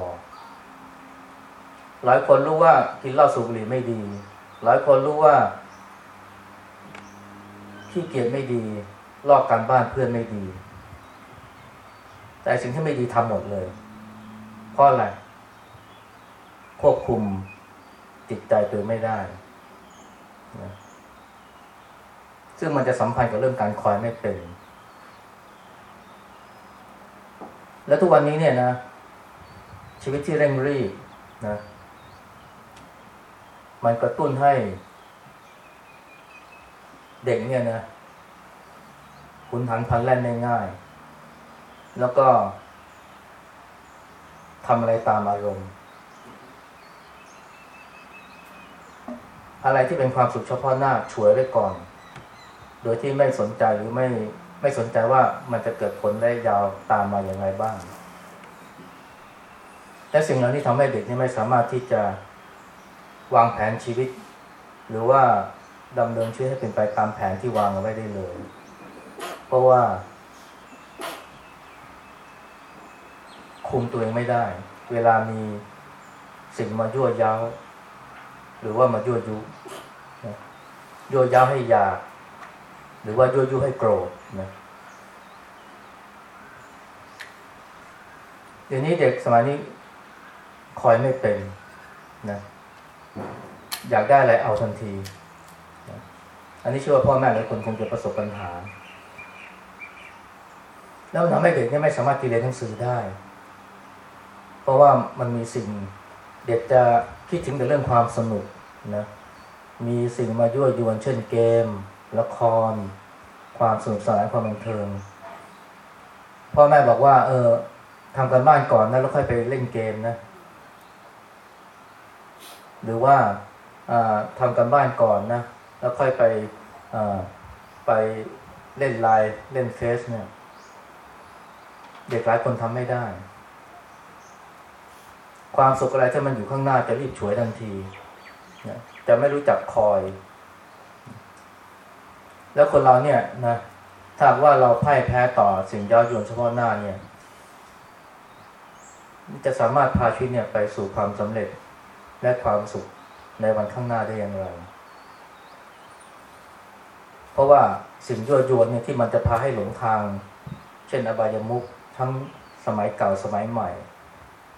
หลายคนรู้ว่ากินเหล้าสูบบุหรี่ไม่ดี หลายคนรู้ว่าขี้เกียจไม่ดี ลอกการบ้านเพื่อนไม่ดี แต่สิ่งที่ไม่ดีทำหมดเลย เพราะอะไร ควบคุมจิตใจตัวไม่ได้นะซึ่งมันจะสัมพันธ์กับเรื่องการคอยไม่เป็น แล้วทุกวันนี้เนี่ยนะ ชีวิตที่เร่งรีบนะ มันกระตุ้นให้ เด็กเนี่ยนะขุนหันพันแล่นได้ง่าย แล้วก็ทำอะไรตามอารมณ์ อะไรที่เป็นความสุขเฉพาะหน้าช่วยไว้ก่อน โดยที่ไม่สนใจหรือไม่ ไม่สนใจว่ามันจะเกิดผลได้ยาวตามมาอย่างไรบ้าง และสิ่งเหล่านี้ทำให้เด็กนี่ไม่สามารถที่จะวางแผนชีวิต หรือว่าดำเนินชีวิตให้เป็นไปตามแผนที่วางเอาไว้ได้เลย เพราะว่า คุมตัวเองไม่ได้ เวลามีสิ่งมายั่วย้าหรือว่ามายั่วยุยั่วย้าให้อยาก หรือว่ายั่วยุให้โกรธนะเดี๋ยวนี้เด็กสมัยนี้คอยไม่เป็นนะอยากได้อะไรเอาทันที อันนี้เชื่อว่าพ่อแม่หลายคนคงจะประสบปัญหา แล้วทำให้เด็กเนี่ยไม่สามารถเรียนหนังสือได้ เพราะว่ามันมีสิ่งเด็กจะคิดถึงแต่เรื่องความสนุกนะมีสิ่งมายั่วยวนเช่นเกม ละคร ความสนุกสนานความบันเทิงพ่อแม่บอกว่า เออทำกันบ้านก่อนนะแล้วค่อยไปเล่นเกมนะ หรือว่าทำกันบ้านก่อนนะ แล้วค่อยไปไปเล่นไลน์เล่นเฟซเนี่ย เด็กหลายคนทำไม่ได้ ความสุขอะไรที่มันอยู่ข้างหน้าจะรีบฉวยทันทีนะจะไม่รู้จักคอย แล้วคนเราเนี่ยนะถ้าว่าเราพ่ายแพ้ต่อสิ่งย้อนยวนเฉพาะหน้าเนี่ย จะสามารถพาชีวิตเนี่ยไปสู่ความสำเร็จและความสุขในวันข้างหน้าได้อย่างไร เพราะว่าสิ่งยั่วยวนเนี่ยที่มันจะพาให้หลงทาง เช่น อบายมุกทั้งสมัยเก่าสมัยใหม่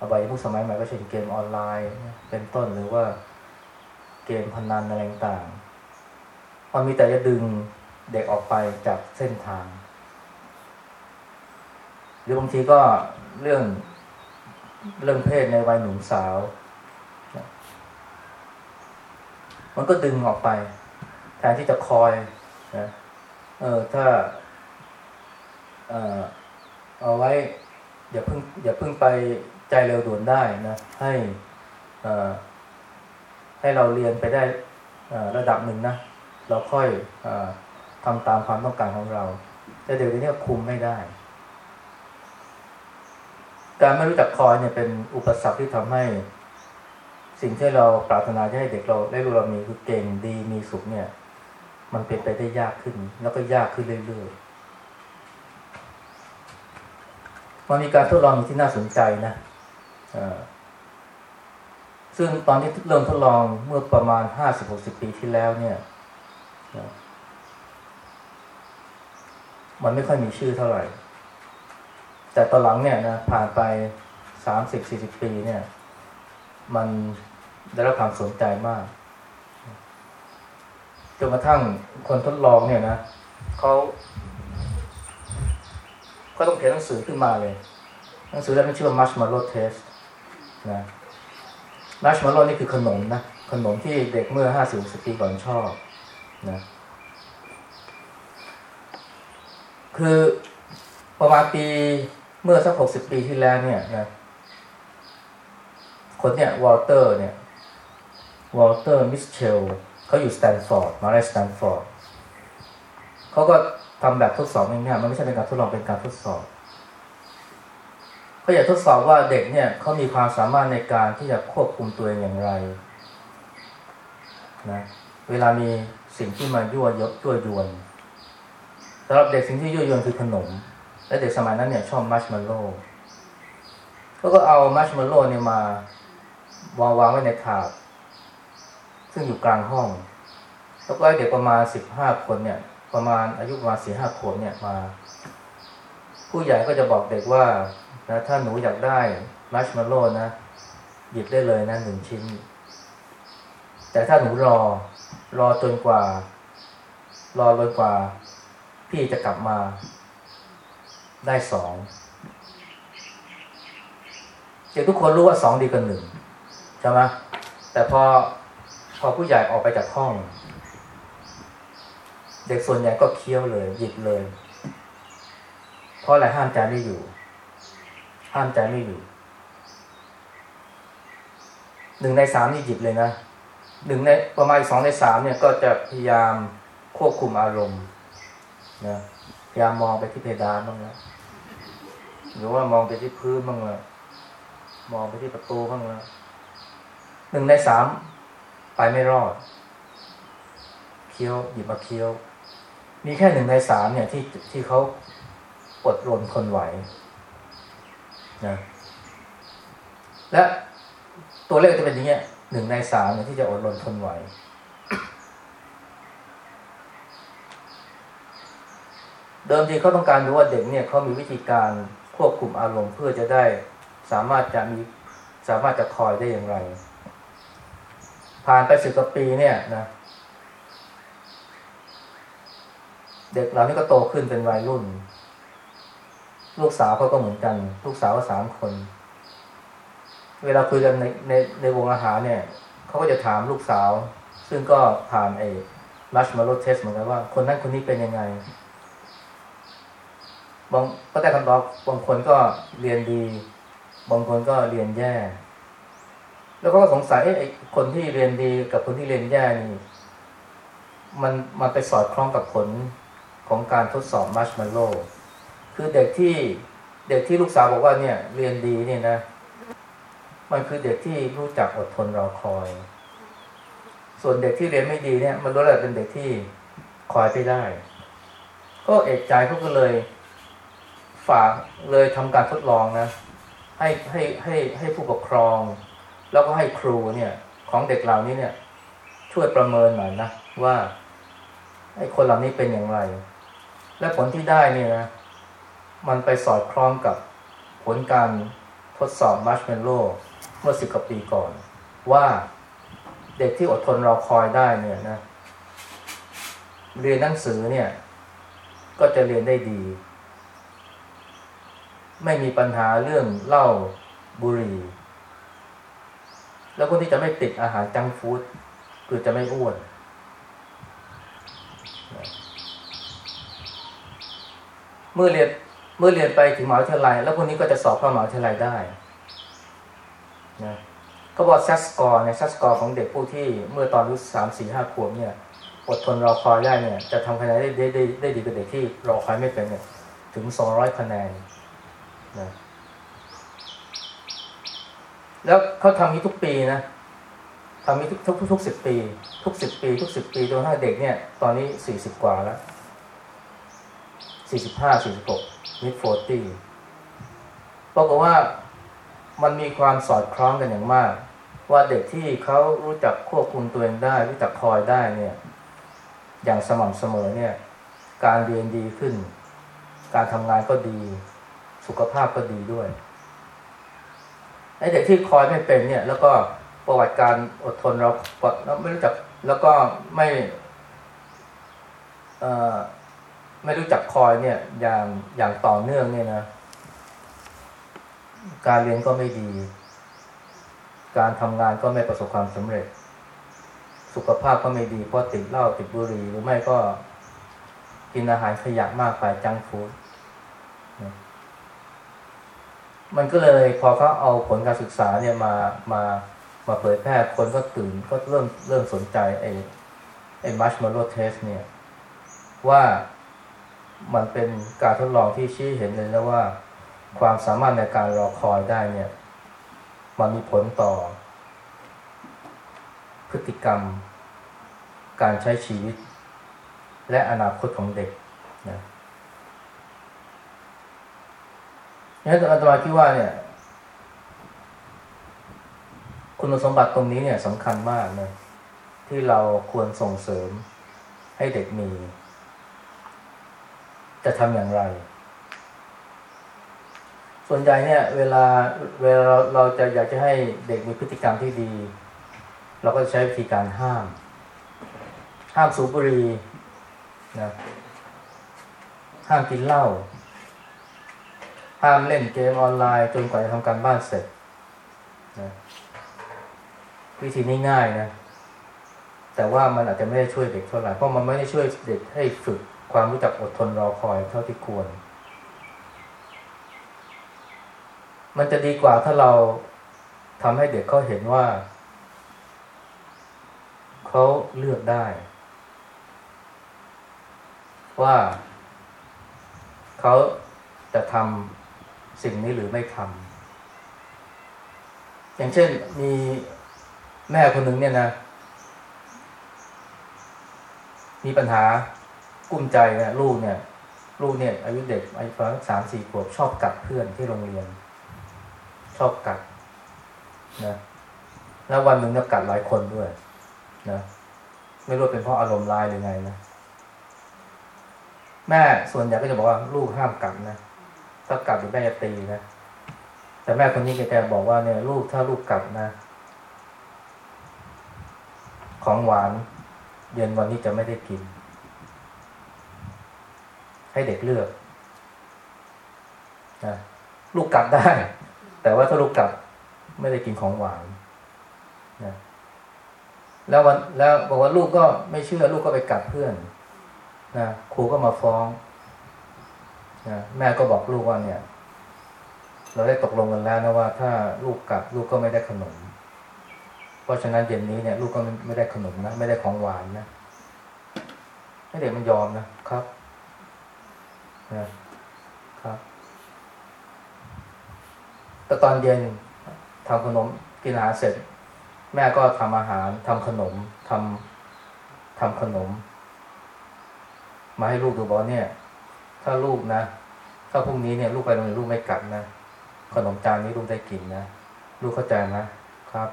อบายมุกสมัยใหม่ก็เช่นเกมออนไลน์ เป็นต้นหรือว่าเกมพนันอะไรต่างมันมีแต่จะดึง เด็กออกไปจากเส้นทาง หรือบางทีก็เรื่องเรื่องเพศในวัยหนุ่มสาว มันก็ดึงออกไป แทนที่จะคอยนะเออถ้าเออเอาไว้ อย่าเพิ่งอย่าเพิ่งไปใจเร็วด่วนได้นะ ให้อ่าให้เราเรียนไปได้ระดับหนึ่งนะ เราค่อยอ ทำตามความต้องการของเรา แต่เด็กคนนี้คุมไม่ได้ การไม่รู้จักคอยเนี่ยเป็นอุปสรรคที่ทำให้ สิ่งที่เราปรารถนาจะให้เด็กเราได้รู้เรามีคือเก่งดีมีสุขเนี่ย มันเป็นไปได้ยากขึ้น แล้วก็ยากขึ้นเรื่อยๆมันมีการทดลองที่น่าสนใจนะซึ่งตอนที่เริ่มทดลองเมื่อประมาณห้าสิบหกสิบปีที่แล้วเนี่ย มันไม่ค่อยมีชื่อเท่าไหร่ แต่ตอนหลังเนี่ยนะผ่านไปสามสิบสี่สิบปีเนี่ย มันได้รับความสนใจมากจนกระทั่งคนทดลองเนี่ยนะเขาก็ต้องเขียนหนังสือขึ้นมาเลย หนังสือเล่มนี้ชื่อว่า Marshmallow Test นะ Marshmallow นี่คือขนมนะ ขนมที่เด็กเมื่อห้าสิบสิบปีก่อนชอบนะ คือประมาณปีเมื่อสักหกสิบปีที่แล้วเนี่ยนะคนเนี่ยวอลเตอร์เนี่ยวอลเตอร์มิสเชลเขาอยู่สแตนฟอร์ดมหาลัยสแตนฟอร์ดเขาก็ทำแบบทดสอบง่ายๆมันไม่ใช่เป็นการทดลองเป็นการทดสอบเขาอยากทดสอบว่าเด็กเนี่ยเขามีความสามารถในการที่จะควบคุมตัวเองอย่างไรนะเวลามีสิ่งที่มายั่วยุยั่วยวนสำหรับเด็กสิ่งที่ยั่วยวนคือขนม และเด็กสมัยนั้นเนี่ยชอบมัชเมลโล่เขาก็เอามัชเมลโล่เนี่ยมาวางวางไว้ในถาดซึ่งอยู่กลางห้อง แล้วก็ให้เด็กประมาณสิบห้าคนเนี่ย ประมาณอายุประมาณสี่ห้าขวบเนี่ยมา ผู้ใหญ่ก็จะบอกเด็กว่านะถ้าหนูอยากได้มัชเมลโล่นะหยิบได้เลยนะหนึ่งชิ้น แต่ถ้าหนูรอรอจนกว่า รอจนกว่า พี่จะกลับมาได้สองเด็กทุกคนรู้ว่าสองดีกว่าหนึ่งใช่ไหมแต่พอพอผู้ใหญ่ออกไปจากห้อง เด็กส่วนใหญ่ก็เคี้ยวเลย หยิบเลย เพราะอะไรห้ามใจไม่อยู่ ห้ามใจไม่อยู่หนึ่งในสามนี่หยิบเลยนะหนึ่งในประมาณสองในสามเนี่ยก็จะพยายามควบคุมอารมณ์ นะพยายามมองไปที่เพดานบ้างนะหรือว่ามองไปที่พื้นบ้างละมองไปที่ประตูบ้างละหนึ่งในสามไปไม่รอด เคี้ยวหยิบมาเคี้ยว มีแค่หนึ่งในสามเนี่ยที่ที่เขาอดรนทนไหวนะและตัวเลขจะเป็นอย่างเงี้ยหนึ่งในสามเนี่ยที่จะอดรนทนไหว เดิมทีเขาต้องการรู้ว่าเด็กเนี่ยเขามีวิธีการควบคุมอารมณ์เพื่อจะได้สามารถจะมีสามารถจะคอยได้อย่างไร ผ่านไปสิบกว่าปีเนี่ยนะเด็กเหล่านี้ก็โตขึ้นเป็นวัยรุ่น ลูกสาวเขาก็เหมือนกัน ลูกสาวก็สามคน เวลาคุยกันในในในวงอาหารเนี่ยเขาก็จะถามลูกสาว ซึ่งก็ผ่านไอ้มัชมาโลเทสเหมือนกันว่า คนนั้นคนนี้เป็นยังไง บางก็ได้คำตอบบางคนก็เรียนดี บางคนก็เรียนแย่ แล้วก็สงสัยเอ๊ะไอ้คนที่เรียนดีกับคนที่เรียนแย่นี่มันมันไปสอดคล้องกับผลของการทดสอบมัชมาโลคือเด็กที่เด็กที่ลูกสาวบอกว่าเนี่ย เรียนดีเนี่ยนะ มันคือเด็กที่รู้จักอดทนรอคอย ส่วนเด็กที่เรียนไม่ดีเนี่ย มันรู้แหละเป็นเด็กที่คอยไม่ได้ ก็เอกใจเขาก็เลย ฝากเลยทำการทดลองนะ ให้ให้ให้ให้ผู้ปกครอง แล้วก็ให้ครูเนี่ยของเด็กเหล่านี้เนี่ย ช่วยประเมินหน่อยนะว่าไอ้คนเหล่านี้เป็นอย่างไร และผลที่ได้เนี่ยนะ มันไปสอดคล้องกับผลการทดสอบมัชเมลโล่เมื่อสิบกว่าปีก่อน ว่าเด็กที่อดทนรอคอยได้เนี่ยนะ เรียนหนังสือเนี่ย ก็จะเรียนได้ดี ไม่มีปัญหาเรื่องเหล้าบุหรี่ แล้วคนที่จะไม่ติดอาหารจังฟู้ดคือจะไม่อ้วน เมื่อเรียนเมื่อเรียนไปถึงมหาวิทยาลัย แล้วพวกนี้ก็จะสอบเข้ามหาวิทยาลัยได้นะก็บอกซัสกอร์เนี่ยซัสกอร์ของเด็กผู้ที่เมื่อตอนอายุสามสี่ห้าขวบเนี่ยอดทนรอคอยได้เนี่ย จะทำคะแนนได้ได้ได้ได้ดีกว่าเด็กที่รอคอยไม่เป็นเนี่ยถึงสองร้อยคะแนน นะแล้วเขาทำนี้ทุกปีนะทำนี้ทุกทุกทุกสิบปี ทุกสิบปี ทุกสิบปีจนกระทั่งเด็กเนี่ย ตอนนี้สี่สิบกว่าแล้วสี่สิบห้าสี่สิบหกมิดโฟตี้ปรากฏว่ามันมีความสอดคล้องกันอย่างมาก ว่าเด็กที่เขารู้จักควบคุมตัวเองได้ รู้จักคอยได้เนี่ย อย่างสม่ำเสมอเนี่ย การเรียนดีขึ้น การทำงานก็ดี สุขภาพก็ดีด้วยไอ้เด็กที่คอยไม่เป็นเนี่ย แล้วก็ประวัติการอดทนเราเราไม่รู้จัก แล้วก็ไม่ไม่รู้จักคอยเนี่ย อย่างอย่างต่อเนื่องเนี่ยนะการเรียนก็ไม่ดี การทำงานก็ไม่ประสบความสำเร็จ สุขภาพก็ไม่ดีเพราะติดเหล้าติดบุหรี่หรือไม่ก็กินอาหารขยะมากไปจังฟู้ดนะ มันก็เลยพอเขาเอาผลการศึกษาเนี่ยมามามาเผยแพร่คนก็ตื่นก็เริ่มเริ่มสนใจไอ้ไอ้มัชมาร์โลเทสเนี่ย ว่ามันเป็นการทดลองที่ชี้เห็นเลยแล้วว่า ความสามารถในการรอคอยได้เนี่ย มันมีผลต่อ พฤติกรรม การใช้ชีวิต และอนาคตของเด็กนะ นี่อาตมาคิดว่าเนี่ย คุณสมบัติตรงนี้เนี่ยสำคัญมากนะที่เราควรส่งเสริมให้เด็กมี จะทำอย่างไร ส่วนใหญ่เนี่ย เวลาเวลาเราเราจะอยากจะให้เด็กมีพฤติกรรมที่ดี เราก็ใช้วิธีการห้าม ห้ามสูบบุหรี่นะห้ามกินเหล้า ห้ามเล่นเกมออนไลน์จนกว่าจะทำการบ้านเสร็จนะวิธีง่ายๆนะ แต่ว่ามันอาจจะไม่ได้ช่วยเด็กเท่าไหร่เพราะมันไม่ได้ช่วยเด็กให้ฝึกความรู้จักอดทนรอคอยเท่าที่ควร มันจะดีกว่าถ้าเราทำให้เด็กเขาเห็นว่า เขาเลือกได้ ว่าเขาจะทำ สิ่งนี้หรือไม่ทำอย่างเช่นมีแม่คนหนึ่งเนี่ยนะ มีปัญหากุ้มใจนี่ยลูกเนี่ย ลูกเนี่ยอายุเด็กอายุประมาณสามสี่ขวบชอบกัดเพื่อนที่โรงเรียน ชอบกัดนะแล้ววันหนึ่งเนี่ยกัดหลายคนด้วยนะไม่รู้เป็นเพราะอารมณ์ร้ายหรือไงนะแม่ส่วนใหญ่ก็จะบอกว่าลูกห้ามกัดนะ ถ้ากัดหรือแม่จะตีนะแต่แม่คนนี้แกบอกว่าเนี่ยลูกถ้าลูกกัดนะ ของหวาน เย็นวันนี้จะไม่ได้กิน ให้เด็กเลือกนะลูกกัดได้ แต่ว่าถ้าลูกกัดไม่ได้กินของหวานนะแล้ววันแล้วบอกว่าลูกก็ไม่เชื่อลูกก็ไปกัดเพื่อนนะครูก็มาฟ้อง นะแม่ก็บอกลูกว่าเนี่ย เราได้ตกลงกันแล้วนะว่า ถ้าลูกกัดลูกก็ไม่ได้ขนม เพราะฉะนั้นเย็นนี้เนี่ย ลูกก็ไม่ได้ขนมนะไม่ได้ของหวานนะให้เด็กมันยอมนะครับนะครับ แต่ตอนเย็นทำขนมกินอาหารเสร็จ แม่ก็ทำอาหารทำขนมทำทำขนม มาให้ลูกดูบอกเนี่ย ถ้าลูกนะ ถ้าพรุ่งนี้เนี่ยลูกไปโรงเรียนลูกไม่กัดนะขนมจานนี้ลูกได้กินนะลูกเข้าใจไหมครับ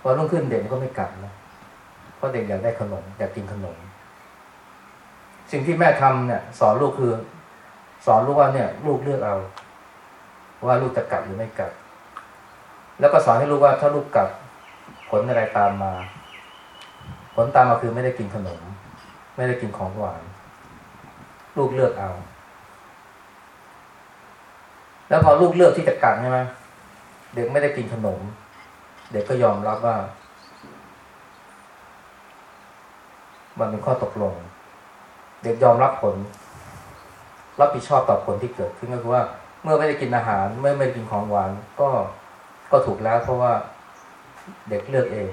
พอรุ่งขึ้นเด็กก็ไม่กัดนะเพราะเด็กอยากได้ขนมอยากกินขนม สิ่งที่แม่ทำเนี่ย สอนลูกคือ สอนลูกว่าเนี่ย ลูกเลือกเอา ว่าลูกจะกัดหรือไม่กัดแล้วก็สอนให้ลูกว่าถ้าลูกกัดผลอะไรตามมา ผลตามมาคือไม่ได้กินขนม ไม่ได้กินของหวาน ลูกเลือกเอา แล้วพอลูกเลือกที่จะกัดใช่ไหมเด็กไม่ได้กินขนม เด็กก็ยอมรับว่า มันเป็นข้อตกลง เด็กยอมรับผล รับผิดชอบต่อผลที่เกิดขึ้นก็คือว่า เมื่อไม่ได้กินอาหาร เมื่อไม่ได้กินของหวาน ก็ก็ถูกแล้วเพราะว่าเด็กเลือกเอง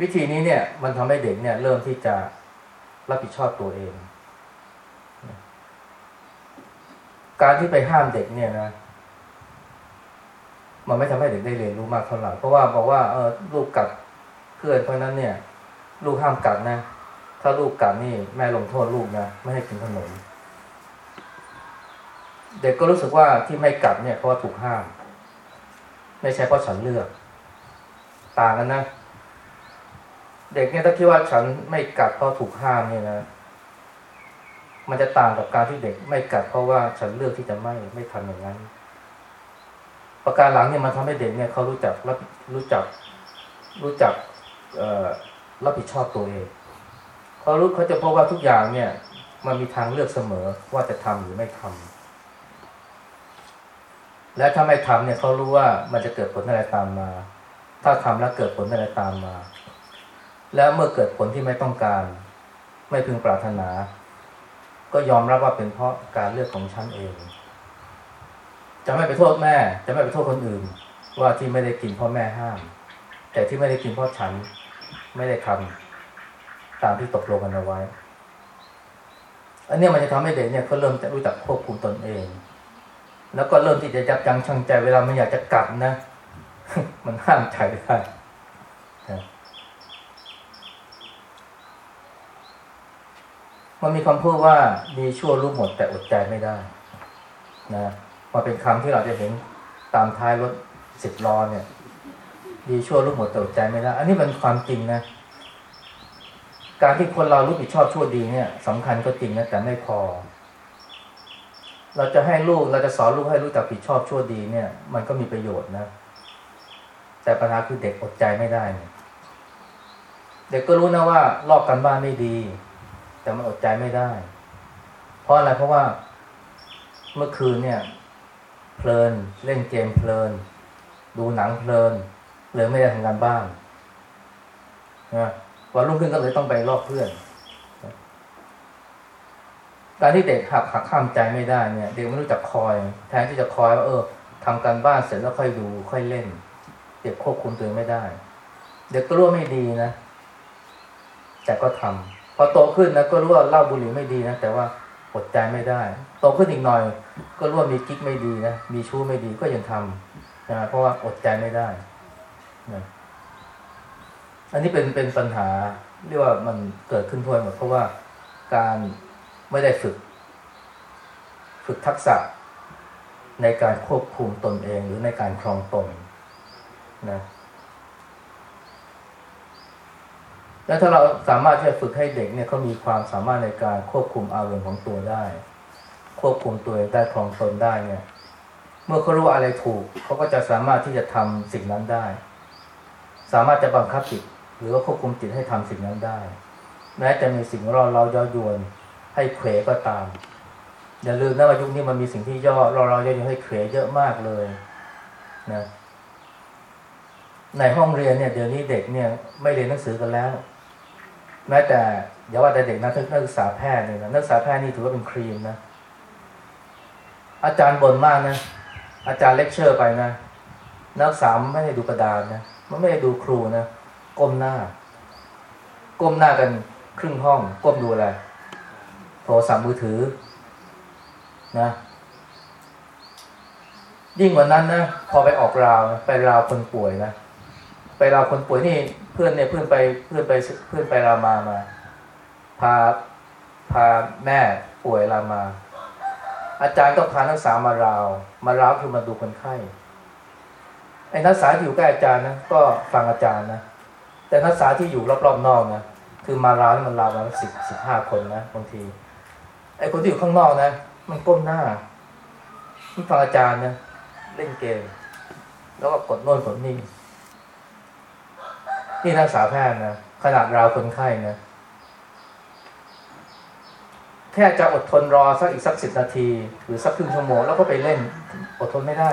วิธีนี้เนี่ยมันทำให้เด็กเนี่ย เริ่มที่จะรับผิดชอบตัวเอง การที่ไปห้ามเด็กเนี่ยนะ มันไม่ทำให้เด็กได้เรียนรู้มากเท่าไหร่เพราะว่าบอกว่าเออลูกกัดเพื่อนเพราะนั้นเนี่ย ลูกห้ามกัดนะ ถ้าลูกกัดนี่แม่ลงโทษลูกนะไม่ให้กินขนมเด็กก็รู้สึกว่าที่ไม่กัดเนี่ยเพราะว่าถูกห้าม ไม่ใช่เพราะฉันเลือก ต่างกันนะ เด็กเนี่ยถ้าคิดว่าฉันไม่กัดเพราะถูกห้ามเนี่ยนะ มันจะต่างกับการที่เด็กไม่กัดเพราะว่าฉันเลือกที่จะไม่ไม่ทำอย่างนั้น ประการหลังเนี่ยมันทำให้เด็กเนี่ยเขารู้จักรับรู้จักรู้จักรับผิดชอบตัวเองเขารู้เขาจะพบว่าทุกอย่างเนี่ย มันมีทางเลือกเสมอว่าจะทำหรือไม่ทำและถ้าไม่ทำเนี่ยเขารู้ว่ามันจะเกิดผลอะไรตามมา ถ้าทำแล้วเกิดผลอะไรตามมา แล้วเมื่อเกิดผลที่ไม่ต้องการ ไม่พึงปรารถนา ก็ยอมรับว่าเป็นเพราะการเลือกของฉันเอง จะไม่ไปโทษแม่ จะไม่ไปโทษคนอื่น ว่าที่ไม่ได้กินเพราะแม่ห้าม แต่ที่ไม่ได้กินเพราะฉันไม่ได้ทำตามที่ตกลงกันเอาไว้ อันนี้มันจะทำให้เด็กเนี่ยเขาเริ่มจะรู้จักควบคุมตนเอง แล้วก็เริ่มที่จะยับยั้งชั่งใจเวลามันอยากจะกัดนะ มันห้ามใจได้นะ มันมีคำพูดว่ามีชั่วรู้หมดแต่อดใจไม่ได้นะมาเป็นคำที่เราจะเห็นตามท้ายรถสิบล้อเนี่ยดีชั่วรู้หมดแต่อดใจไม่ได้ อันนี้เป็นความจริงนะ การที่คนเรารู้ผิดชอบชั่วดีเนี่ยสำคัญก็จริงนะแต่ไม่พอ เราจะให้ลูกเราจะสอนลูกให้รู้จักผิดชอบชั่วดีเนี่ย มันก็มีประโยชน์นะ แต่ปัญหาคือเด็กอดใจไม่ได้เนี่ยเด็กก็รู้นะว่าลอกกันบ้านไม่ดี แต่มันอดใจไม่ได้ เพราะอะไรเพราะว่าเมื่อคืนเนี่ย เพลินเล่นเกมเพลิน ดูหนังเพลินเลยไม่ได้ทำงานบ้านนะวันรุ่งขึ้นก็เลยต้องไปลอกเพื่อนการที่เด็กหักหักข้ามใจไม่ได้เนี่ย เด็กไม่รู้จักคอย แทนที่จะคอยว่าเออทำการบ้านเสร็จแล้วค่อยดูค่อยเล่น เด็กควบคุมตัวเองไม่ได้ เด็กก็รู้ไม่ดีนะ แต่ก็ทำ พอโตขึ้นนะก็รู้ว่าเหล้าบุหรี่ไม่ดีนะแต่ว่าอดใจไม่ได้ โตขึ้นอีกหน่อย ก็รู้ว่ามีกิ๊กไม่ดีนะมีชู้ไม่ดีก็ยังทำนะเพราะว่าอดใจไม่ได้นะอันนี้เป็นเป็นปัญหาเรียกว่ามันเกิดขึ้นทั่วหมดเพราะว่าการไม่ได้ฝึก ฝึกทักษะในการควบคุมตนเองหรือในการครองตนนะ แล้วถ้าเราสามารถที่จะฝึกให้เด็กเนี่ยเขามีความสามารถในการควบคุมอารมณ์ของตัวได้ ควบคุมตัวได้ครองตนได้เนี่ย เมื่อเขารู้อะไรถูกเขาก็จะสามารถที่จะทำสิ่งนั้นได้ สามารถจะบังคับจิตหรือว่าควบคุมจิตให้ทำสิ่งนั้นได้ แม้จะมีสิ่งเราเราย่อยวนให้เขวก็ตาม อย่าลืมนะว่ายุคนี้มันมีสิ่งที่ย่อราเราย่อยวนให้เขวเยอะมากเลยนะในห้องเรียนเนี่ยเดี๋ยวนี้เด็กเนี่ยไม่เรียนหนังสือกันแล้ว แม้แต่อย่าว่าแต่เด็กนะนักศึกษาแพทย์เนี่ยนะนักศึกษาแพทย์นี่ถือว่าเป็นครีมนะ อาจารย์บ่นมากนะ อาจารย์เลคเชอร์ไปนะ นักศึกษาไม่ได้ดูกระดานนะมันไม่ได้ดูครูนะก้มหน้า ก้มหน้ากันครึ่งห้อง ก้มดูอะไรโทรศัพท์มือถือนะยิ่งกว่านั้นนะพอไปออกราวนะไปราวคนป่วยนะ ไปราวคนป่วยนี่เพื่อนเนี่ยเพื่อนไปเพื่อนไปเพื่อนไปรามามา พาพาแม่ป่วยรามา อาจารย์ก็พานักศึกษามาราว มาราวคือมาดูคนไข้ไอ้นักศึกษาที่อยู่ใกล้อาจารย์นะก็ฟังอาจารย์นะแต่นักศึกษาที่อยู่รอบๆนอกนะคือมาราวมันราวมาสิบสิบห้าคนนะบางทีไอ้คนที่อยู่ข้างนอกนะ มันก้มหน้ามันฟังอาจารย์นะเล่นเกม แล้วก็กดโน่นกดนี่ นี่นักษาแพทย์นะขนาดราวคนไข้นะแค่จะอดทนรอสักอีกสักสิบนาที หรือสักครึ่งชั่วโมงแล้วก็ไปเล่นอดทนไม่ได้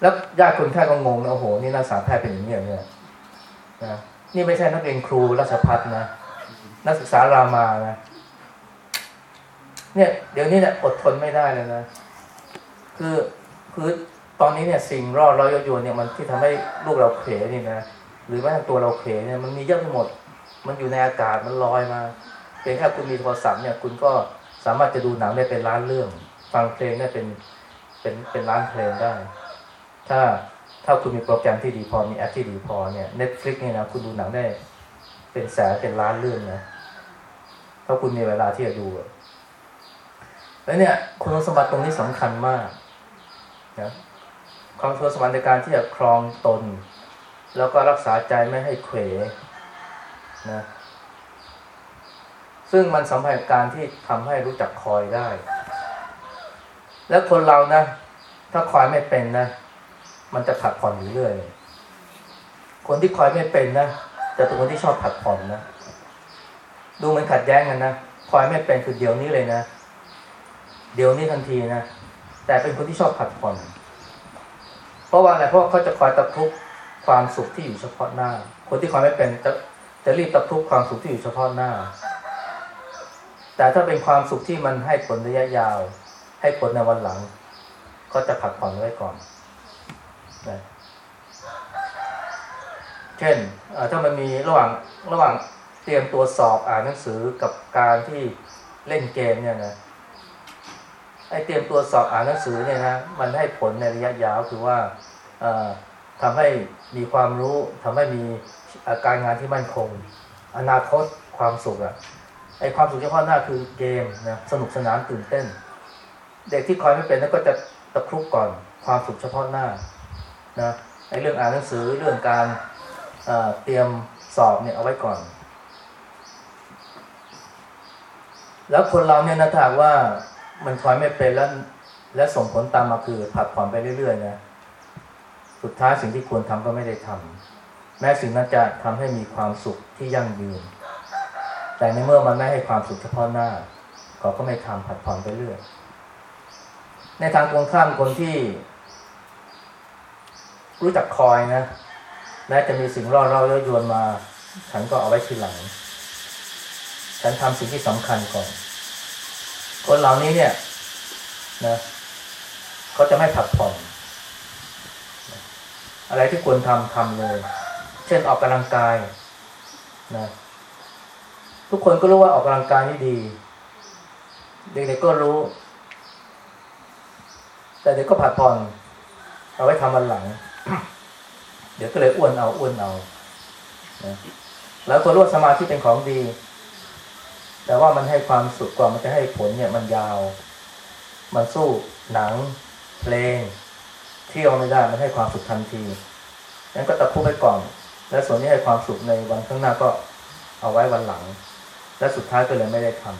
แล้วญาติคนไข้ก็งงนะโอ้โห นี่นักศึกษาแพทย์เป็นอย่างนี้เนี่ยนะนี่ไม่ใช่นักเรียนครูราชพัฒนะ นักศึกษารามานะเนี่ย เดี๋ยวนี้เนี่ยอดทนไม่ได้เลยนะ คือคือตอนนี้เนี่ยสิ่งรอดร้อยโยนเนี่ยมันที่ทำให้ลูกเราเขวนี่นะ รือแม้ตัวเราเขวเนี่ยมันมีเยอะไปหมด มันอยู่ในอากาศมันลอยมาเพียงแค่คุณมีโทรศัพท์เนี่ยคุณก็สามารถจะดูหนังได้เป็นล้านเรื่อง ฟังเพลงได้เป็นเป็นเป็นล้านเพลงได้ ถ้าถ้าคุณมีโปรแกรมที่ดีพอมีแอปที่ดีพอเนี่ย Netflix เนี่ยนะคุณดูหนังได้เป็นแสนเป็นล้านเรื่องนะถ้าคุณมีเวลาที่จะดูแล้วเนี่ยคุณสมบัติตรงนี้สำคัญมากนะความคุณสมบัติในการที่จะครองตน แล้วก็รักษาใจไม่ให้เขวนะซึ่งมันสัมพันธ์กับการที่ทำให้รู้จักคอยได้ แล้วคนเรานะ ถ้าคอยไม่เป็นนะ มันจะผัดผ่อนอยู่เรื่อยคนที่คอยไม่เป็นนะจะเป็นคนที่ชอบผัดผ่อนนะดูมันขัดแย้งกันนะคอยไม่เป็นคือเดี๋ยวนี้เลยนะ เดี๋ยวนี้ทันทีนะแต่เป็นคนที่ชอบผัดผ่อน เพราะว่าอะไรเพราะเขาจะคอยตะคุบ ความสุขที่อยู่เฉพาะหน้า คนที่คอยไม่เป็นจะจะรีบตะคุบความสุขที่อยู่เฉพาะหน้า แต่ถ้าเป็นความสุขที่มันให้ผลระยะยาว ให้ผลในวันหลัง ก็จะผัดผ่อนไว้ก่อนนะเช่นถ้ามันมีระหว่างระหว่างเตรียมตัวสอบอ่านหนังสือกับการที่เล่นเกมเนี่ยนะไอเตรียมตัวสอบอ่านหนังสือเนี่ยนะมันให้ผลในระยะยาวคือว่า ทำให้มีความรู้ทำให้มีการงานที่มั่นคง อนาคตความสุขอะไอความสุขเฉพาะหน้าคือเกมนะสนุกสนานตื่นเต้น เด็กที่คอยไม่เป็นนั่นก็จะตะครุบก่อนความสุขเฉพาะหน้านะไอเรื่องอ่านหนังสือเรื่องการเเตรียมสอบเนี่ยเอาไว้ก่อน แล้วคนเราเนี่ยนะถ้าว่ามันคอยไม่เป็นแล้วและส่งผลตามมาคือผัดผ่อนไปเรื่อยๆนะ สุดท้ายสิ่งที่ควรทำก็ไม่ได้ทำแม้สิ่งนั้นจะทำให้มีความสุขที่ยั่งยืน แต่ในเมื่อมันไม่ให้ความสุขเฉพาะหน้าเขาก็ไม่ทำผัดผ่อนไปเรื่อยในทางตรงข้ามคนที่ รู้จักคอยนะแม้จะมีสิ่งร่อเร่าเยอะยวนมา ฉันก็เอาไว้ทีหลัง ฉันทำสิ่งที่สำคัญก่อน คนเหล่านี้เนี่ยนะเขาจะไม่ผัดผ่อน อะไรที่ควรทำทำเลย เช่นออกกำลังกายนะทุกคนก็รู้ว่าออกกำลังกายนี่ดี เด็กๆก็รู้ แต่เด็กก็ผัดผ่อนเอาไว้ทำวันหลัง เดี๋ยวก็เลยอ้วนเอาอ้วนเอานะแล้วคนรู้สมาธิเป็นของดี แต่ว่ามันให้ความสุขกว่ามันจะให้ผลเนี่ยมันยาว มันสู้หนัง เพลง เที่ยวไม่ได้มันให้ความสุขทันทีนั้นก็ตะคุบไปก่อน และส่วนนี้ให้ความสุขในวันข้างหน้าก็เอาไว้วันหลัง และสุดท้ายก็เลยไม่ได้ทำ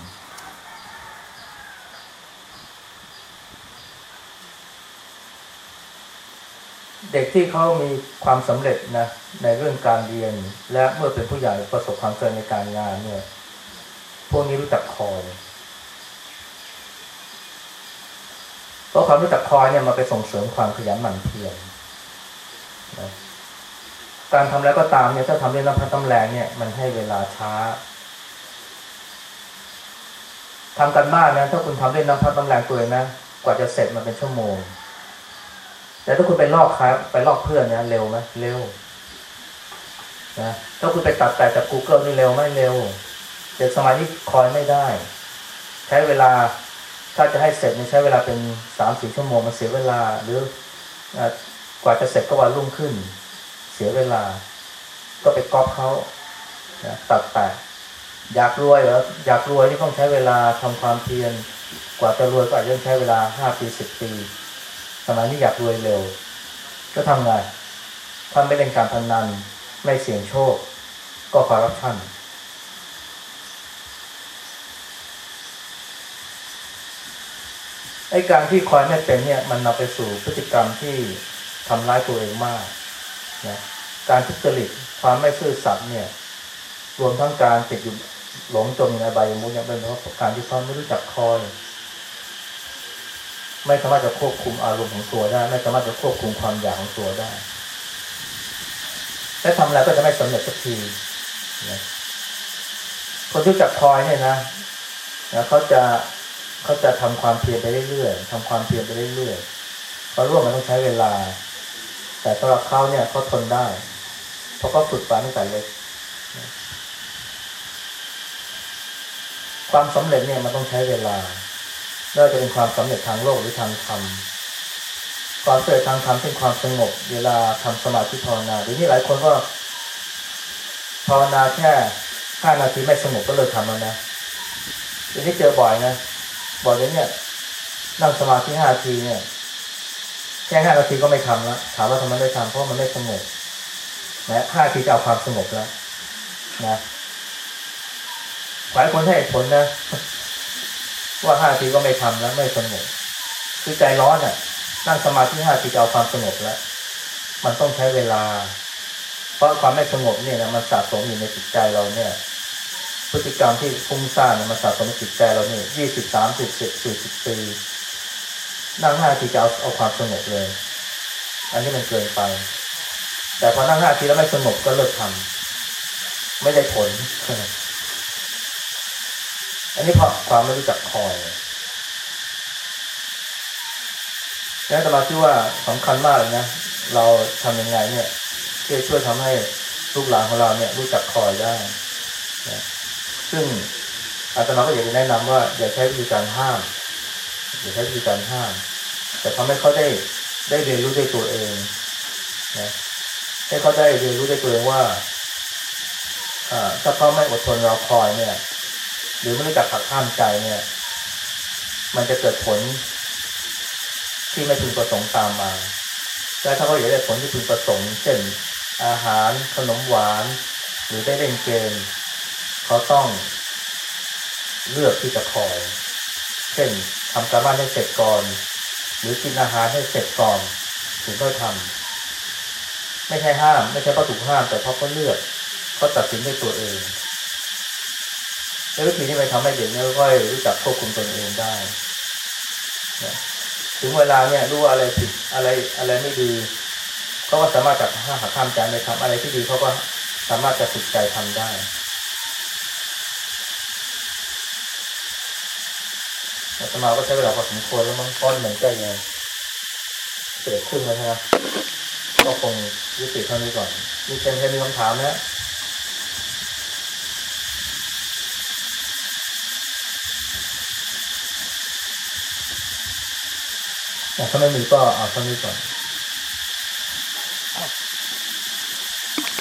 เด็กที่เขามีความสำเร็จนะในเรื่องการเรียน และเมื่อเป็นผู้ใหญ่ประสบความสำเร็จในการงานเนี่ย พวกนี้รู้จักคอย เพราะความรู้จักคอยเนี่ยมาไปส่งเสริมความขยันหมั่นเพียรนะการทำแล้วก็ตามเนี่ยถ้าทำด้วยน้ำพักน้ำแรงเนี่ยมันให้เวลาช้าทำกันบ้านนะถ้าคุณทำด้วยน้ำพักน้ำแรงตัวเองนะกว่าจะเสร็จมันเป็นชั่วโมง แต่ถ้าคุณไปลอกครับไปลอกเพื่อนเนี่ยเร็วไหมเร็วนะถ้าคุณไปตัดแต่จาก Google นี่เร็วไหมเร็ว เด็กสมัยนี้คอยไม่ได้ ใช้เวลา ถ้าจะให้เสร็จมันใช้เวลาเป็นสามสี่ชั่วโมงมันเสียเวลา หรือกว่าจะเสร็จก็วันรุ่งขึ้น เสียเวลา ก็ไปก๊อปเขาตัดแต่อยากรวยเหรออยากรวยที่ต้องใช้เวลาทำความเพียรกว่าจะรวยก็อาจจะใช้เวลาห้าปีสิบปีสมัยนี้อยากรวยเร็ว ก็ทำไงทำไม่เล่นการพนันไม่เสี่ยงโชค ก็คอร์รัปชัน ไอ้การที่คอยไม่เป็นเนี่ยมันนำไปสู่พฤติกรรมที่ทำร้ายตัวเองมากนะการทุจริตความไม่ซื่อสัตย์เนี่ย รวมทั้งการติดอยู่หลงจมในใบมุกยังเป็นเพราะการที่เขาไม่รู้จักคอย ไม่สามารถจะควบคุมอารมณ์ของตัวได้ ไม่สามารถจะควบคุมความอยากของตัวได้และทำอะไรก็จะไม่สำเร็จสักทีนะคนที่จักคอยเนี่ยนะนะเขาจะ เขาจะทำความเพียรไปเรื่อยๆทำความเพียรไปเรื่อยๆเพราะร่วมมันต้องใช้เวลา แต่สำหรับเขาเนี่ยเขาทนได้ เพราะเขาฝึกมาตั้งแต่เล็ก ความสำเร็จเนี่ยมันต้องใช้เวลาไม่ว่าจะเป็นความสำเร็จทางโลกหรือทางธรรมความสำเร็จทางธรรมเป็นความสงบ เวลาทำสมาธิภาวนาเดี๋ยวนี้หลายคนก็ภาวนาแค่ห้านาทีไม่สงบก็เลยทำแล้วนะเดี๋ยวนี้เจอบ่อยนะ บอยเลยเนี่ยนั่งสมาธิห้าทีเนี่ยแค่ห้านาทีก็ไม่ทำแล้วถามว่าทำไมไม่ทำเพราะมันไม่สงบนะห้าทีจะเอาความสงบแล้วนะหลายคนให้ผลนะ ว่าห้าทีก็ไม่ทำแล้ว ไม่สงบคือใจร้อนอะ นั่งสมาธิห้าทีจะเอาความสงบแล้ว มันต้องใช้เวลา เพราะความไม่สงบเนี่ยนะมันสะสมอยู่ในจิตใจเราเนี่ย พฤติกรรมที่ฟุ้งซ่านนะมันสะสมจิตใจเราเนี่ยยี่สิบสามสิบสิบสี่สิบปีนั่งห้านาทีจะเอาเอาความสงบเลย อันนี้มันเกินไป แต่พอนั่งห้านาทีแล้วไม่สงบก็เลิกทำไม่ได้ผล อันนี้เพราะความไม่รู้จักคอยแล้วตมาคิดว่าสำคัญมากเลยนะ เราทำยังไงเนี่ยที่จะช่วยทำให้ลูกหลานของเราเนี่ยรู้จักคอยได้นะ ซึ่งอาตมาก็อยากจะแนะนำว่า อย่าใช้วิธีการห้ามอย่าใช้วิธีการห้าม แต่ทำให้เขาได้ได้เรียนรู้ด้วยตัวเองนะให้เขาได้เรียนรู้ด้วยตัวเองว่าถ้าเขาไม่อดทนรอคอยเนี่ย หรือไม่รู้จักหักห้ามใจเนี่ย มันจะเกิดผลที่ไม่พึงประสงค์ตามมาและถ้าเขาอยากได้ผลที่พึงประสงค์ เช่นอาหารขนมหวาน หรือได้เล่นเกม เขาต้องเลือกที่จะคอย เช่นทำการบ้านให้เสร็จก่อน หรือกินอาหารให้เสร็จก่อน ถึงค่อยทำไม่ใช่ห้าม ไม่ใช่เพราะถูกห้าม แต่เพราะเขาเลือกเขาตัดสินด้วยตัวเองแล้ววิธีนี้ไปทำให้เด็กเนี่ยค่อยรู้จักควบคุมตนเองได้นะถึงเวลาเนี่ยรู้ว่าอะไรผิดอะไรอะไรไม่ดีเขาก็สามารถจับห้าหักข้ามใจไปทำอะไรที่ดีเขาก็สามารถจะฝึกใจทำได้ แต่สมาก็ใช้เวลาพอสมควรแล้วมั้งก้อนเหมือนใจไงเกิดขึ้นแล้วใช่ไหมก็คงยุติเท่านี้ก่อน มีเช่นมีคำถามนะแต่ถ้าไม่มีก็เอาเท่านี้ก่อน